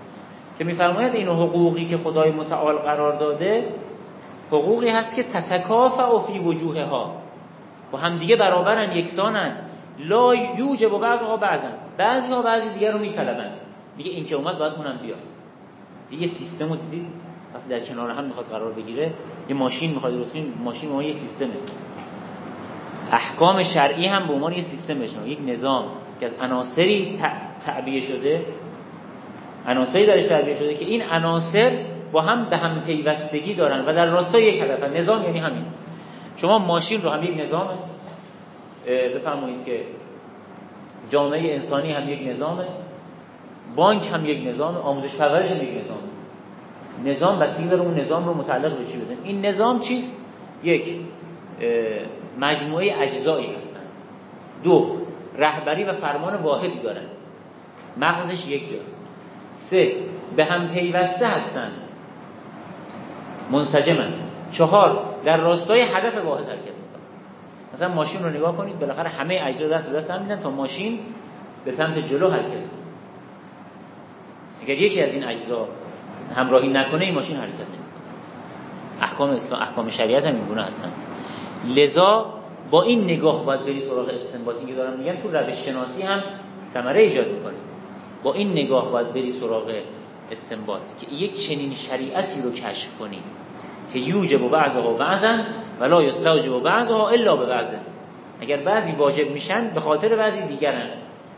که میفرماید این حقوقی که خدای متعال قرار داده حقوقی هست که تتکافع فی وجوه ها با همدیگه برابرن یکسانن. لا یوجب و بعض ها بعضن. بعضی ها بعضی دیگر رو میطلبن. میگه این که اومد باید اونم بیاد. دیگه سیستم رو دیدید وقتی در کنار هم می‌خواد قرار بگیره یه ماشین می‌خواد درست ماشین ما یه سیستمه. احکام شرعی هم به عنوان یه سیستم بشن یک نظام که از عناصری تعبیه شده عناصری درش تعبیه شده که این عناصر با هم به هم پیوستگی دارن و در راستای یک هدف. نظام یعنی همین. شما ماشین رو هم یک نظامه. بفرمایید که جامعه انسانی هم یک نظامه. بانک هم یک نظام آموزش پرورش هم یک نظام نظام بسیار داره اون نظام رو متعلق به چی این نظام چیست یک مجموعه اجزایی هستن. دو رهبری و فرمان واحدی دارن. مغزش یک جاست. سه به هم پیوسته هستن. منسجمن. چهار در راستای هدف واحد حرکت می‌کنن مثلا ماشین رو نگاه کنید بالاخره همه اجزا دست به دست هم میدن تا ماشین به سمت جلو حرکت کنه. اگر یکی از این اجزا همراهی نکنه این ماشین حرکت نمی‌کنه. احکام اسلام احکام شریعت هم اینگونه هستن. لذا با این نگاه باید بری سراغ استنباطی که دارم میگن تو روش شناسی هم ثمره ایجاد می‌کنه با این نگاه باید بری سراغ استنباط که یک چنین شریعتی رو کشف کنی که یوجب و بعضها بعضن ولا یستوجب و بعضها الا به بعضه. اگر بعضی واجب میشن به خاطر بعضی دیگرن.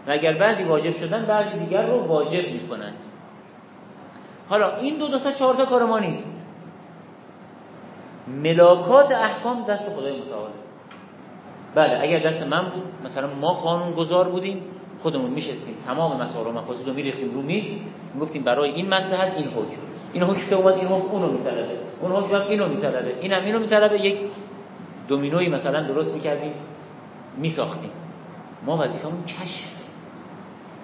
و اگر بعضی واجب شدن بعضی دیگر رو واجب می‌کنن. حالا این دو دو تا چهار تا کار ما نیست. ملاکات احکام دست خدای متعاله بله اگر دست من بود مثلا ما قانون گذار بودیم خودمون میشستیم تمام مسائل و مفاسد رو میریختیم رو میز می‌گفتیم برای این مصلحت این حکم. این حکم اومد این حکم اونو میطلبه. اون حکم اینو میطلبه. این هم اینو میطلبه یک دومینوی مثلا درست می‌کردیم میساختیم. ما وظیفمون کشف.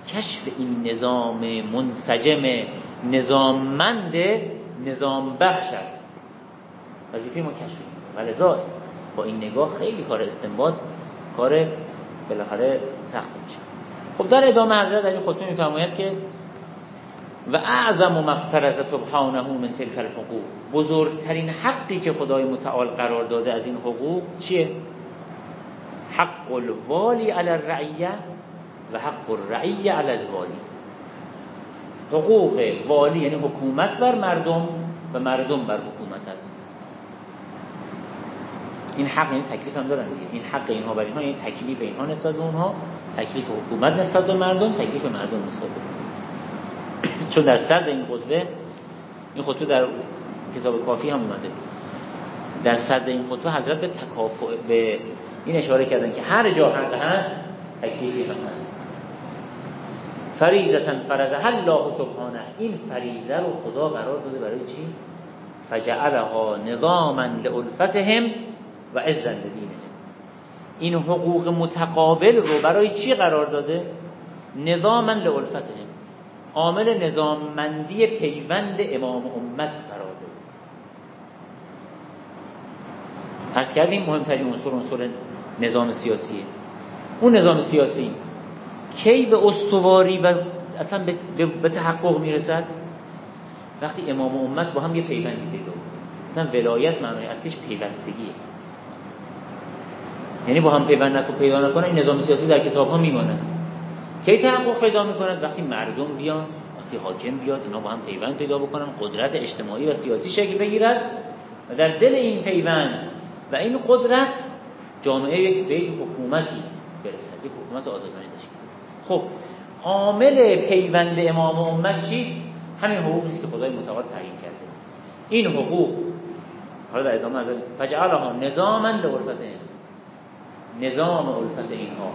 کشف این نظام منسجم نظاممند نظام بخش است. وظیفه ما کشف ولذا با این نگاه خیلی کار استنباط کار بالاخره سخت میشه. خب در ادامه حضرت این خطبه میفرماید که و اعظم و مفترز سبحانه من تلک الحقوق. بزرگترین حقی که خدای متعال قرار داده از این حقوق چیه؟ حق الوالی علی الرعیه و حق الرعیه علی الوالی. حقوق والی یعنی حکومت بر مردم و مردم بر حکومت است. این حق یعنی تکلیف هم دارن دیگه. این حق اینها بر اینها یعنی تکلیف اینها نسبت به اونها تکلیف حکومت نسبت به مردم تکلیف مردم نسبت به چون در صدر این خطبه این خطبه در کتاب کافی هم اومده. در صدر این خطبه حضرت به تکافع به این اشاره کردن که هر جا حق هست تکلیفی هم هست. فریزتا فرزه الله سبحانه. این فریزه رو خدا قرار داده برای چی؟ فجعلها نظاما لالفتهم و عزا لدینه این حقوق متقابل رو برای چی قرار داده؟ نظاما لالفتهم عامل نظاممندی پیوند امام امت داده پس کردیم مهمترین عنصر عنصر نظام سیاسیه. اون نظام سیاسی کی به استواری و اصلا به تحقق می‌رسد؟ وقتی امام و امت با هم یه پیوندی پیدا مثلا ولایت معنای اصلیش پیوستگیه. یعنی با هم پیوند نکن پیدا نکنن این نظام سیاسی در کتاب ها میمانه کی تحقق پیدا می‌کنند وقتی مردم بیان وقتی حاکم بیاد اینا با هم پیوند پیدا بکنن قدرت اجتماعی و سیاسی شکل بگیرد و در دل این پیوند و این قدرت جامعه یک به حکومتی برسد یک حکومت آزادانه تشکیل خب عامل پیوند امام و امت چیست؟ همین حقوقی است که خدای متعال تعیین کرده. این حقوق حالا در ادامه از فجعلها نظاما لغرفته نظام الفت اینها.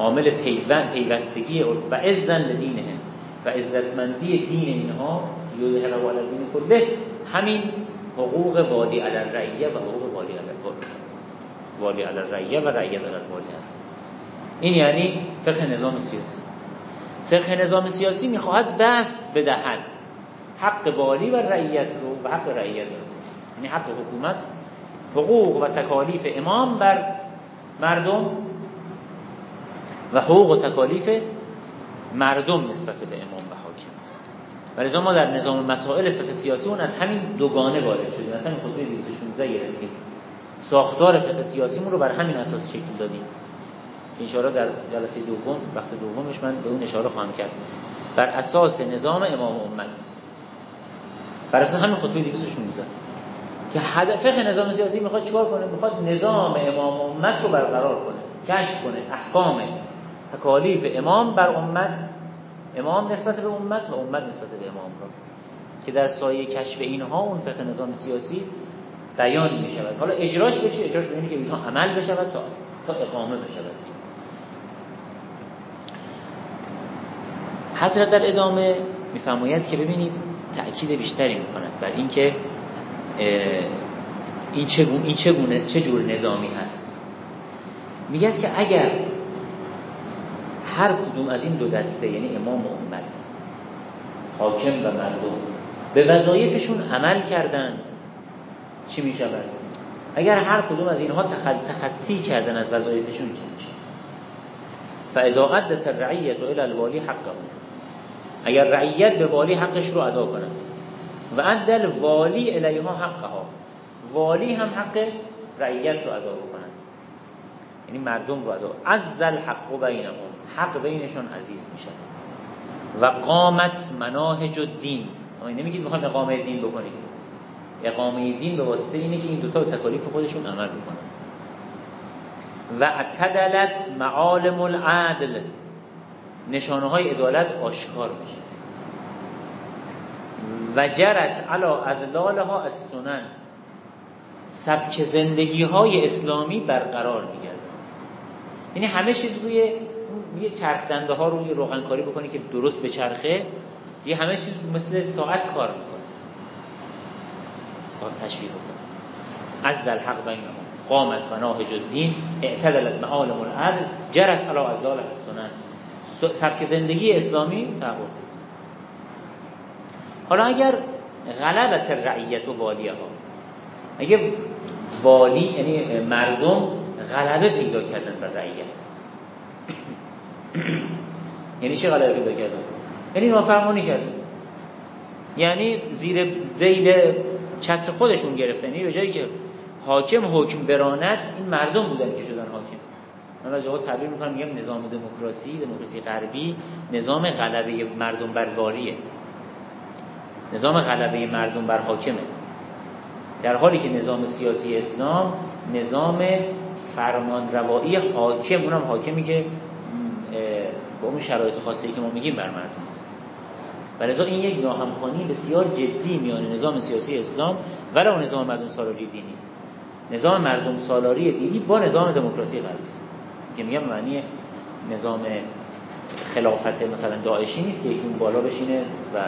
عامل پیوند پیوستگی و عزن لدینهم. و عزتمندی دین اینها یوزه علی دین کله همین حقوق والی علی الرعیه و حقوق والی علی والی علی الرعیه و رعیت علی والی هست. این یعنی فقه نظام سیاسی. فقه نظام سیاسی می‌خواهد بست بدهد. حق والی و رعیت رو و حق رعیت رو. یعنی حق حکومت حقوق و تکالیف امام بر مردم و حقوق و تکالیف مردم نسبت به امام و حاکم. ولی ما در نظام مسائل فقه سیاسی اون از همین دوگانه وارد شدیم. مثلا خطبه 216 گرفتیم ساختار فقه سیاسیمون رو بر همین اساس شکل دادیم. اشاره در جلسه دوم وقت دومش من به اون اشاره خواهم کرد. بر اساس نظام امام امت. بر اساس همین خطبه 216 که هدف نظام سیاسی می‌خواد چیکار کنه؟ می‌خواد نظام امام امت رو برقرار کنه کشف کنه احکام تکالیف امام بر امت امام نسبت به امت و امت نسبت به امام را. که در سایه کشف اینها اون فقه نظام سیاسی بیان می شود حالا اجراش بشه اجراش به که اینها عمل بشود تا تا اقامه بشود. حضرت در ادامه میفرماید که ببینید تأکید بیشتری می‌کند بر اینکه این چگونه این چگونه چه جور نظامی هست. میگه که اگر هر کدوم از این دو دسته یعنی امام و امت حاکم و مردم به وظایفشون عمل کردن چی می شود؟ اگر هر کدوم از اینها تخطی کردن از وظایفشون چی میشه؟ فاذا عدت الرعیت الى الوالی حقه اگر رعیت به والی حقش رو ادا کنند و عدل والی الیها حقها والی هم حق رعیت رو ادا بکنند یعنی مردم رو ادا عز الحق بینهم. حق بینشون عزیز میشه. و قامت مناهج الدین. اما نمیگید می‌خوایم اقامه دین بکنید اقامه دین به واسطه اینه که این دوتا تکالیف خودشون عمل بکنن و اعتدلت معالم العدل. نشانه های عدالت آشکار میشه. و جرت علا ادلالها از سنن سبک زندگی های اسلامی برقرار میگرد یعنی همه چیز روی یه چرخ ها روی روغن کاری بکنه که درست به چرخه یه همه چیز مثل ساعت کار می‌کنه. با تشویق کنه از در حق بینهم. قامت و ناهج الدین اعتدلت معالم العدل. جرت علا ادلال السنن سبک زندگی اسلامی تحقق حالا اگر غلبت رعیت و والیه ها اگه والی یعنی مردم غلبه پیدا کردن بر رعیت. یعنی چه غلبه پیدا کردن؟ یعنی نافرمانی کردن. یعنی زیر زیل چتر خودشون گرفتن. یعنی به جایی که حاکم حکم براند این مردم بودن که شدن حاکم. من جواب تعبیر می‌کنم میگم نظام دموکراسی دموکراسی غربی نظام غلبه مردم بر والیه نظام غلبه مردم بر حاکمه. در حالی که نظام سیاسی اسلام نظام فرمان روایی حاکم اونم حاکمی که با اون شرایط خاصی که ما میگیم بر مردم است ولذا این یک ناهمخوانی بسیار جدی میان نظام سیاسی اسلام و نظام مردم سالاری دینی. نظام مردم سالاری دینی با نظام دموکراسی غربی است. که میگم معنی نظام خلافت مثلا داعشی نیست که اون بالا بشینه و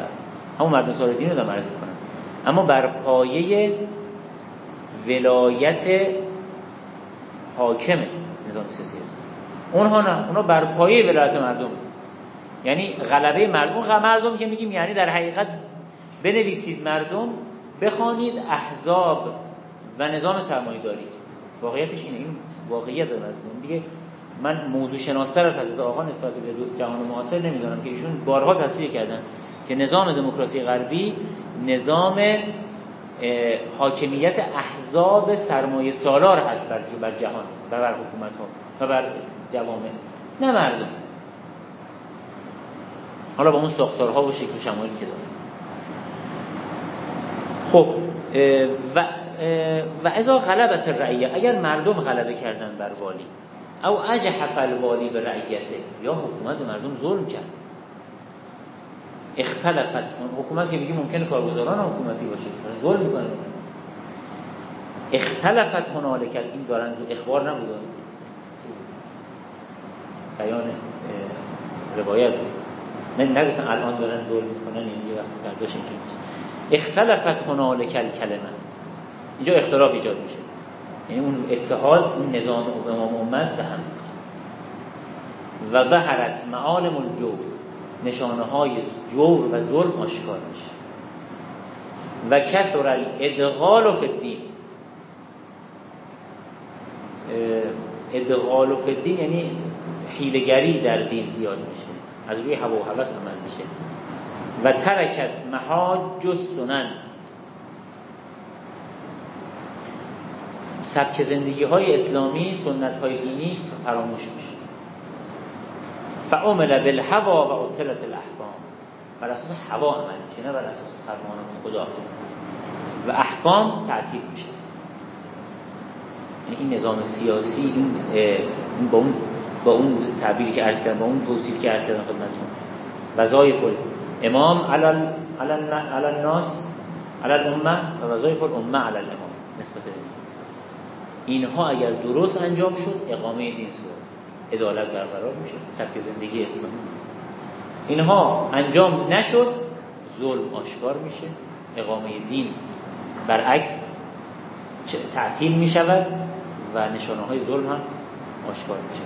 همون مردم سالاری دینی رو دارم عرض اما بر پایه ولایت حاکم نظام سیاسی است اونها نه. اونها بر پایه ولایت مردم. یعنی غلبه مردم. مردم که میگیم یعنی در حقیقت بنویسید مردم بخوانید احزاب و نظام سرمایه داری واقعیتش اینه. این واقعیت داره دیگه من موضوع شناستر از حضرت آقا نسبت به جهان معاصر نمی‌دونم که ایشون بارها تصویر کردن که نظام دموکراسی غربی نظام حاکمیت احزاب سرمایه سالار هست بر جهان و بر حکومت ها و بر جوامع. نه مردم. حالا با اون ساختارها و شکل شمالی که داره خب و و ازا غلبت رعیه اگر مردم غلبه کردن بر والی او اجحف الوالی به رعیته یا حکومت مردم ظلم کرد. اختلفت حکومت که میگه ممکنه کارگزاران حکومتی باشه. ظلم می‌کنه. اختلفت کرد این دارن اخبار نبود بیان روایت. بود نه نگفتن الان دارن ظلم می‌کنن یعنی یه وقت برداشت اختلفت هنالک کلمه. اینجا اختلاف ایجاد میشه. یعنی اون اتحاد اون نظام امام امت به هم. و بهرت معالم الجور نشانه های جور و ظلم آشکار میشه. و کثر الادغال و فدین ادغال و فدین یعنی حیلگری در دین زیاد میشه. از روی هوا و حوث عمل میشه. و ترکت محاج سنن سبک زندگی های اسلامی سنت های دینی فراموش میشه. فعمل بالهوا و اطلت الاحکام. بر اساس هوا عمل میشه نه بر اساس فرمان خدا. و احکام تعطیل میشه. یعنی این نظام سیاسی این با اون با اون تعبیری که عرض کردم با اون توصیف که عرض کردم خدمتتون. وظایف امام علی الناس علی الامه و وظایف الامه علی الامام. نسبت اینها. اگر درست انجام شد اقامه دین صورت عدالت برقرار میشه. سبک زندگی اسلامی. اینها انجام نشد ظلم آشکار میشه اقامه دین برعکس تعطیل می‌شود و نشانه های ظلم هم آشکار میشه.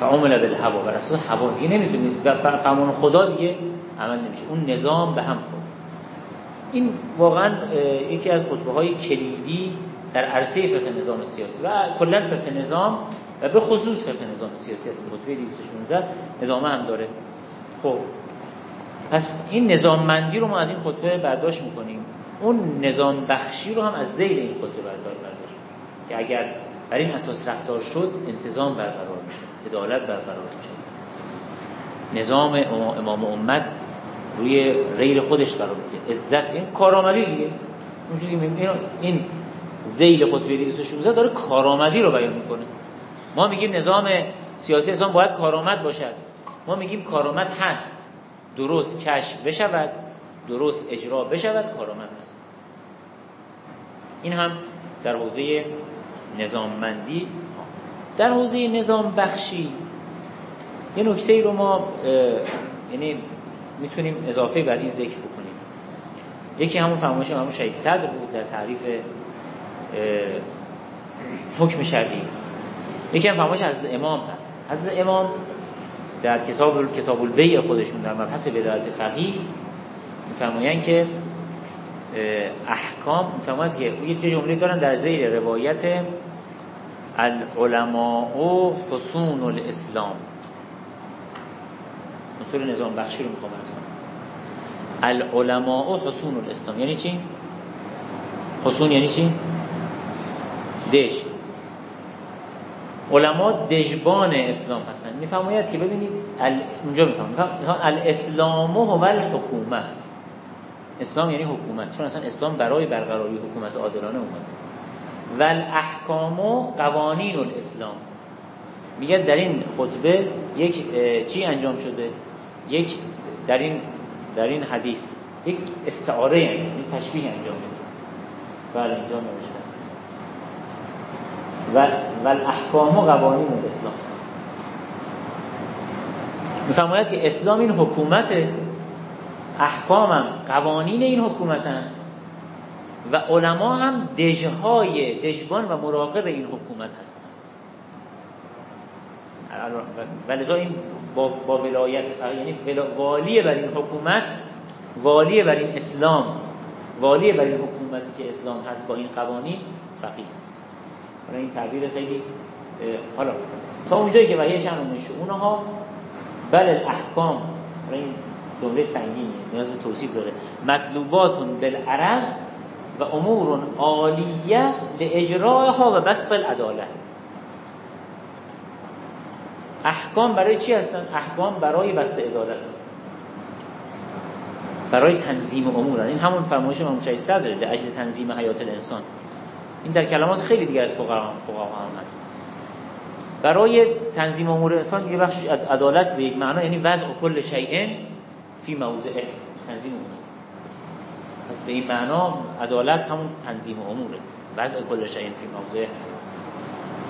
فعامل بالهوا. بر اساس هوا دیگه نمی‌تونید. فرمان خدا دیگه عمل نمیشه. اون نظام به هم خورد. این واقعا یکی از خطبه های کلیدی در عرصه فقه نظام سیاسی. و کلا فقه نظام و به خصوص فقه نظام سیاسی از خطبه 216 نظام هم داره. خب. پس این نظام مندی رو ما از این خطبه برداشت می‌کنیم. اون نظام بخشی رو هم از زیر این خطبه برداشت که اگر بر این اساس رفتار شد انتظام برقرار میشه عدالت برقرار میشه. نظام امام امت روی ریل خودش قرار میده عزت این کارآمدی دیگه. این ذیل خطبه 216 داره کارآمدی رو بیان می‌کنه. ما میگیم نظام سیاسی اسلام باید کارآمد باشد. ما میگیم کارآمد هست. درست کشف بشود درست اجرا بشود کارآمد هست این هم در حوزه نظاممندی. در حوزه نظام بخشی. یه نکته ای رو ما یعنی می‌تونیم اضافه بر این ذکر بکنیم. یکی همون فرمایش همون شهید صدر بود در تعریف حکم شرعی. یکی فرمایش از امام هست. از امام در کتاب کتاب البیع خودشون در مبحث ولایت فقیه میفرمایند که احکام میفرمایند که یه جمله دارن در زیر روایت العلماء حسون الاسلام. اصول نظام بخشی رو می‌خوام العلماء حسون الاسلام. یعنی چی؟ حسون یعنی چی؟ دش علما دژبان اسلام هستن. میفرماید که ببینید ال... اونجا میفرماید. الاسلام و الحکومه اسلام یعنی حکومت. چون اصلا اسلام برای برقراری حکومت عادلانه اومده و الاحکام و قوانین الاسلام. میگه در این خطبه یک چی انجام شده؟ یک در این در این حدیث. یک استعاره یعنی تشبیه انجام شده بله انجام نوشتن و الاحکام و قوانین الاسلام میفرماید که اسلام این حکومت احکامم قوانین این حکومتن و علما هم دژهای دژبان و مراقب این حکومت هستند ولذا این با, با ولایت یعنی والی بر این حکومت والی بر این اسلام والی بر این حکومتی که اسلام هست با این قوانین فقیه. حالا این تعبیر خیلی حالا تا اونجایی که وحی شأنشون اونها بل احکام این جمله سنگینی نیاز به توصیف داره. مطلوباتون بالعرض و امور عالیه لاجراها و بسط العداله احکام برای چی هستن؟ احکام برای بسط عدالت. برای تنظیم امور این همون فرمایش امام شهید صدره در اجل تنظیم حیات انسان این در کلمات خیلی دیگر از فقها هم هست. برای تنظیم امور انسان یه بخش عدالت به یک معنا یعنی وضع کل شیء فی موضع تنظیم امور. پس به این معنا عدالت همون تنظیم اموره وضع کل شیء فی موضع.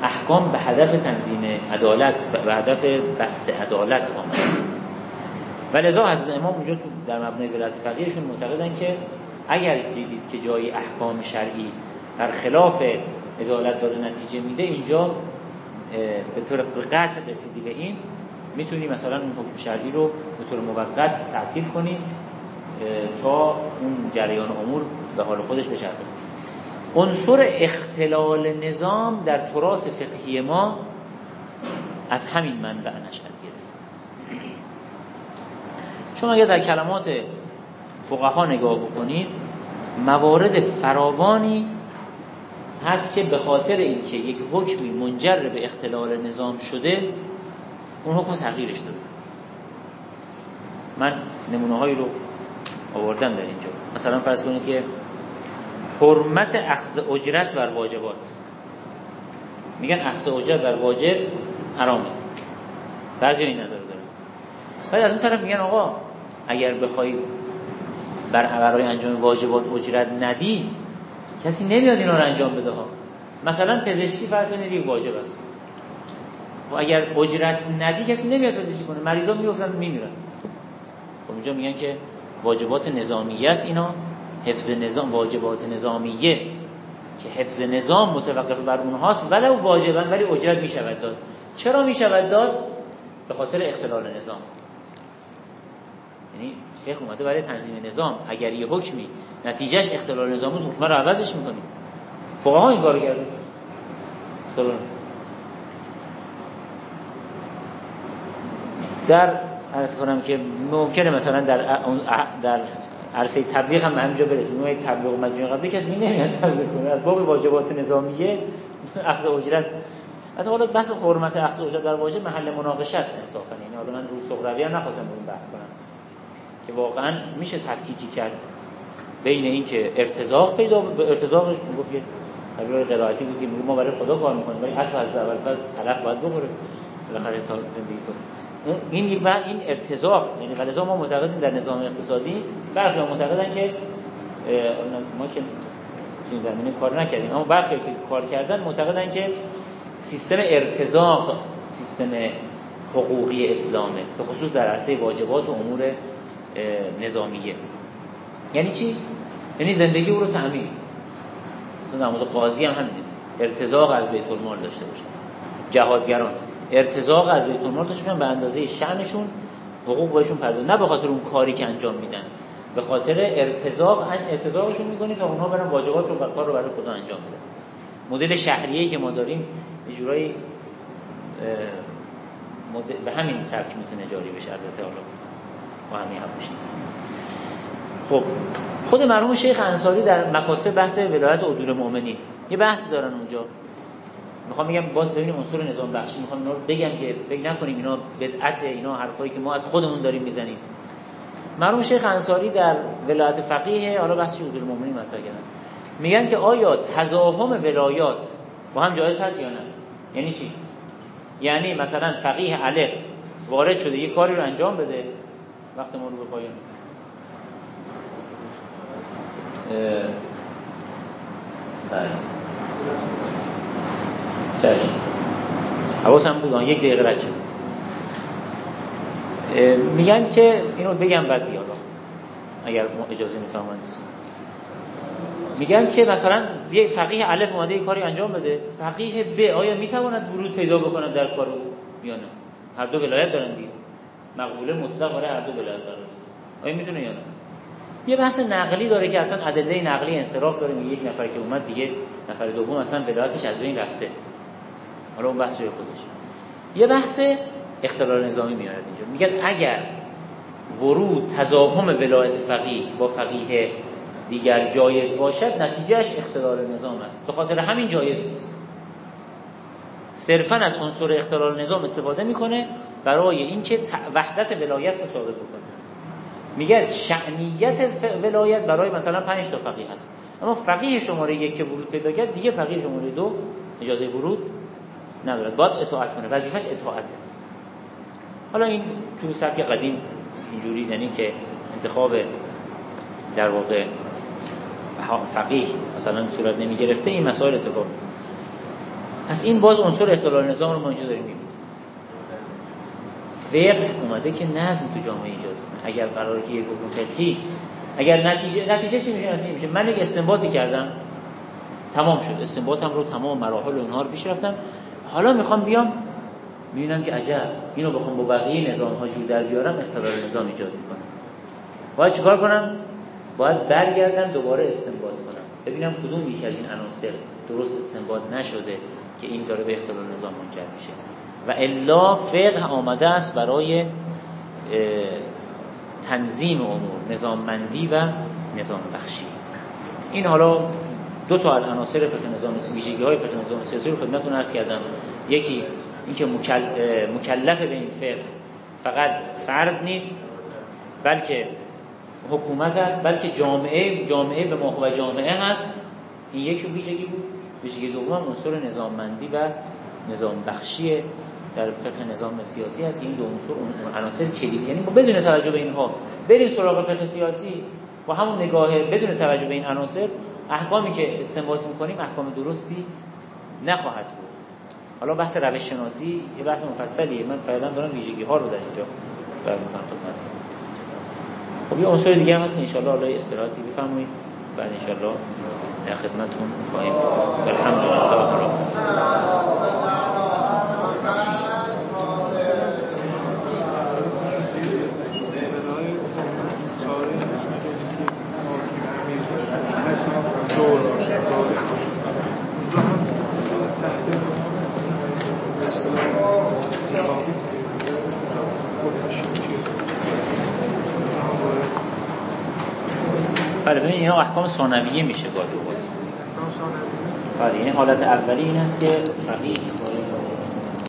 احکام به هدف تنظیم عدالت به هدف بست عدالت آمده. و لذا از امام اونجا در مبنای ولایت فقیهشون معتقدن که اگر دیدید که جای احکام شرعی در خلاف عدالت داره نتیجه میده اینجا به طور قطع رسیدی به این می‌تونی مثلا اون حکم شرعی رو به طور موقت تعطیل کنی تا اون جریان امور به حال خودش بچرخه. عنصر اختلال نظام در تراس فقهی ما از همین منبع نشأت گرفت. چون اگر در کلمات فقها نگاه بکنید موارد فراوانی هست که به خاطر اینکه یک حکمی منجر به اختلال نظام شده اون حکم تغییرش داده. من نمونه هایی رو آوردم در اینجا. مثلا فرض کنید که حرمت اخذ اجرت بر واجبات. میگن اخذ اجرت بر واجب حرامه. بعضی این نظر دارن. ولی از اون طرف میگن آقا اگر بخوای بر برای انجام واجبات اجرت ندی کسی نمیاد اینا رو انجام بده ها. مثلا پزشکی فرض کنید واجب است. و اگر اجرت ندی کسی نمیاد پزشکی کنه. مریضا میفتن میمیرن. خب اینجا میگن که واجبات نظامیه است. اینا حفظ نظام واجبات نظامیه که حفظ نظام متوقف بر اونهاست. ولو واجبا ولی اجرت می‌شود داد. چرا می‌شود داد؟ به خاطر اختلال نظام. یعنی شیخ اومده برای تنظیم نظام. اگر یه حکمی نتیجهش اختلال نظام بود حکم رو عوضش می‌کنیم. فقها این کارو کرده در عرض کنم که ممکنه مثلا در در عرصه تبلیغ هم همینجا برسیم. نوع تبلیغ مجموعه قبلی کسی نمیاد تبلیغ کنه. از باب واجبات نظامیه اخذ اجرت. حتی حالا بحث حرمت اخذ اجرت در واژه محل مناقشه است انصافا یعنی حالا من رو سغراوی هم نخواستم این بحث کنم. که واقعا میشه تفکیکی کرد بین این که ارتزاق پیدا ارتزاقش می‌گفت که تعبیر قرائتی بود که ما برای خدا کار می‌کنیم ولی اصل از اول پس طرف باید بخوره. بالاخره تا زندگی کنه. این این ارتزاق یعنی ولذا ما معتقدیم در نظام اقتصادی برخی معتقدن که ما که این زمینه کار نکردیم اما برخی که کار کردن معتقدن که سیستم ارتزاق سیستم حقوقی اسلامه به خصوص در عرصه واجبات و امور نظامیه. یعنی چی؟ یعنی زندگی او رو تامین مثلا در مورد قاضی هم همین ارتزاق از بیت المال داشته باشه. جهادگران. ارتزاق از بیت المال داشته به اندازه شأنشون حقوق بهشون پرداخت نه به خاطر اون کاری که انجام میدن. به خاطر ارتزاق ارتزاقشون می‌کنی تا اونها برن واجبات رو کار رو برای خدا انجام بدن. مدل شهریه‌ای که ما داریم یه جورایی به همین سبک می‌تونه جاری بشه البته حالا با هم خب خود مرحوم شیخ انصاری در مقاصد بحث ولایت عدول مؤمنین. یه بحث دارن اونجا. می‌خوام میگم باز ببینیم عنصر نظام بخشی می‌خوام اینا بگم که فکر نکنیم اینا بدعت اینا حرفایی که ما از خودمون داریم می‌زنیم. مرحوم شیخ انصاری در ولایت فقیه حالا بحث عدول مؤمنین مطرح کردن. میگن که آیا تزاحم ولایات با هم جایز هست یا نه؟ یعنی چی؟ یعنی مثلا فقیه الف وارد شده یه کاری رو انجام بده. وقت ما رو به پایان. بله. چشم. حواسم بود. یک دقیقه رد شد میگن که اینو بگم بعد حالا اگر اجازه میفرمایید. میگن که مثلا یه فقیه الف اومده یه کاری انجام بده. فقیه ب آیا می‌تواند ورود پیدا بکند در کارو یا نه؟ هر دو ولایت دارن دیگه. مقبوله مطلق برای هر دو ولایت دارن آیا می‌تونه یا نه؟ یه بحث نقلی داره که اصلا ادله نقلی انصراف داره میگه یک نفر که اومد دیگه نفر دوم اصلا ولایتش از بین رفته. حالا اون بحث خودش یه بحث اختلال نظامی میاد اینجا. میگن اگر ورود تضاهم ولایت فقیه با فقیه دیگر جایز باشد نتیجهش اختلال نظام است. به خاطر همین جایز نیست. صرفا از عنصر اختلال نظام استفاده می‌کنه برای اینکه وحدت ولایت رو ثابت بکنه. میگه شعنیت ولایت برای مثلا 5 تا فقیه هست. اما فقیه شماره یک که ورود پیدا کرد دیگه فقیه شماره دو اجازه ورود ندارد. باید اطاعت کنه. وظیفش اطاعته. حالا این تو سبک قدیم اینجوری یعنی که انتخاب در واقع فقیه مثلا صورت نمی گرفته این مسائل اتفاق. پس این باز عنصر اختلال نظام رو ما اینجا داریم می‌بینیم. فقه اومده که نظم تو جامعه ایجاد کنه. اگر قراره که یک حکم فقهی اگر نتیجه نتیجه چی میشه؟ نتیجه میشه. من یک استنباطی کردم. تمام شد. استنباطم رو تمام مراحل اونها رو پیش رفتم. حالا می‌خوام بیام می‌بینم که عجب اینو بخوام با بقیه نظام ها جور در بیارم اختلال نظام ایجاد می‌کنه باید چیکار کنم؟ باید برگردم دوباره استنباط کنم. ببینم کدوم یک از این عناصر درست استنباط نشده که این داره به اختلال نظام منجر میشه. و الا فقه آمده است برای تنظیم امور نظاممندی و نظام بخشی این حالا دو تا از عناصر فقه نظام ویژگی های فقه نظام سیاسی رو خدمتتون عرض کردم. یکی اینکه مکلف به این فقه فقط فرد نیست بلکه حکومت است بلکه جامعه جامعه به و جامعه هست. این یک ویژگی بود. ویژگی دوم عنصر نظاممندی و نظام بخشی در فقه نظام سیاسی هست این دو عنصر اون عناصر کلیدی یعنی با بدون توجه به اینها بریم سراغ فقه سیاسی با همون نگاه بدون توجه به این عناصر احکامی که استنباط می‌کنیم احکام درستی نخواهد بود. حالا بحث روش شناسی یه بحث مفصلیه. من فعلا دارم ویژگی ها رو در اینجا بیان خب یه عنصر دیگه هم هست ان شاء الله استراحتی بفرمایید. بعد ان شاء الله در خدمتتون خواهیم الحمدلله. بله ببین اینا احکام ثانویه میشه با جو بله یعنی حالت اولی این هست که فقیه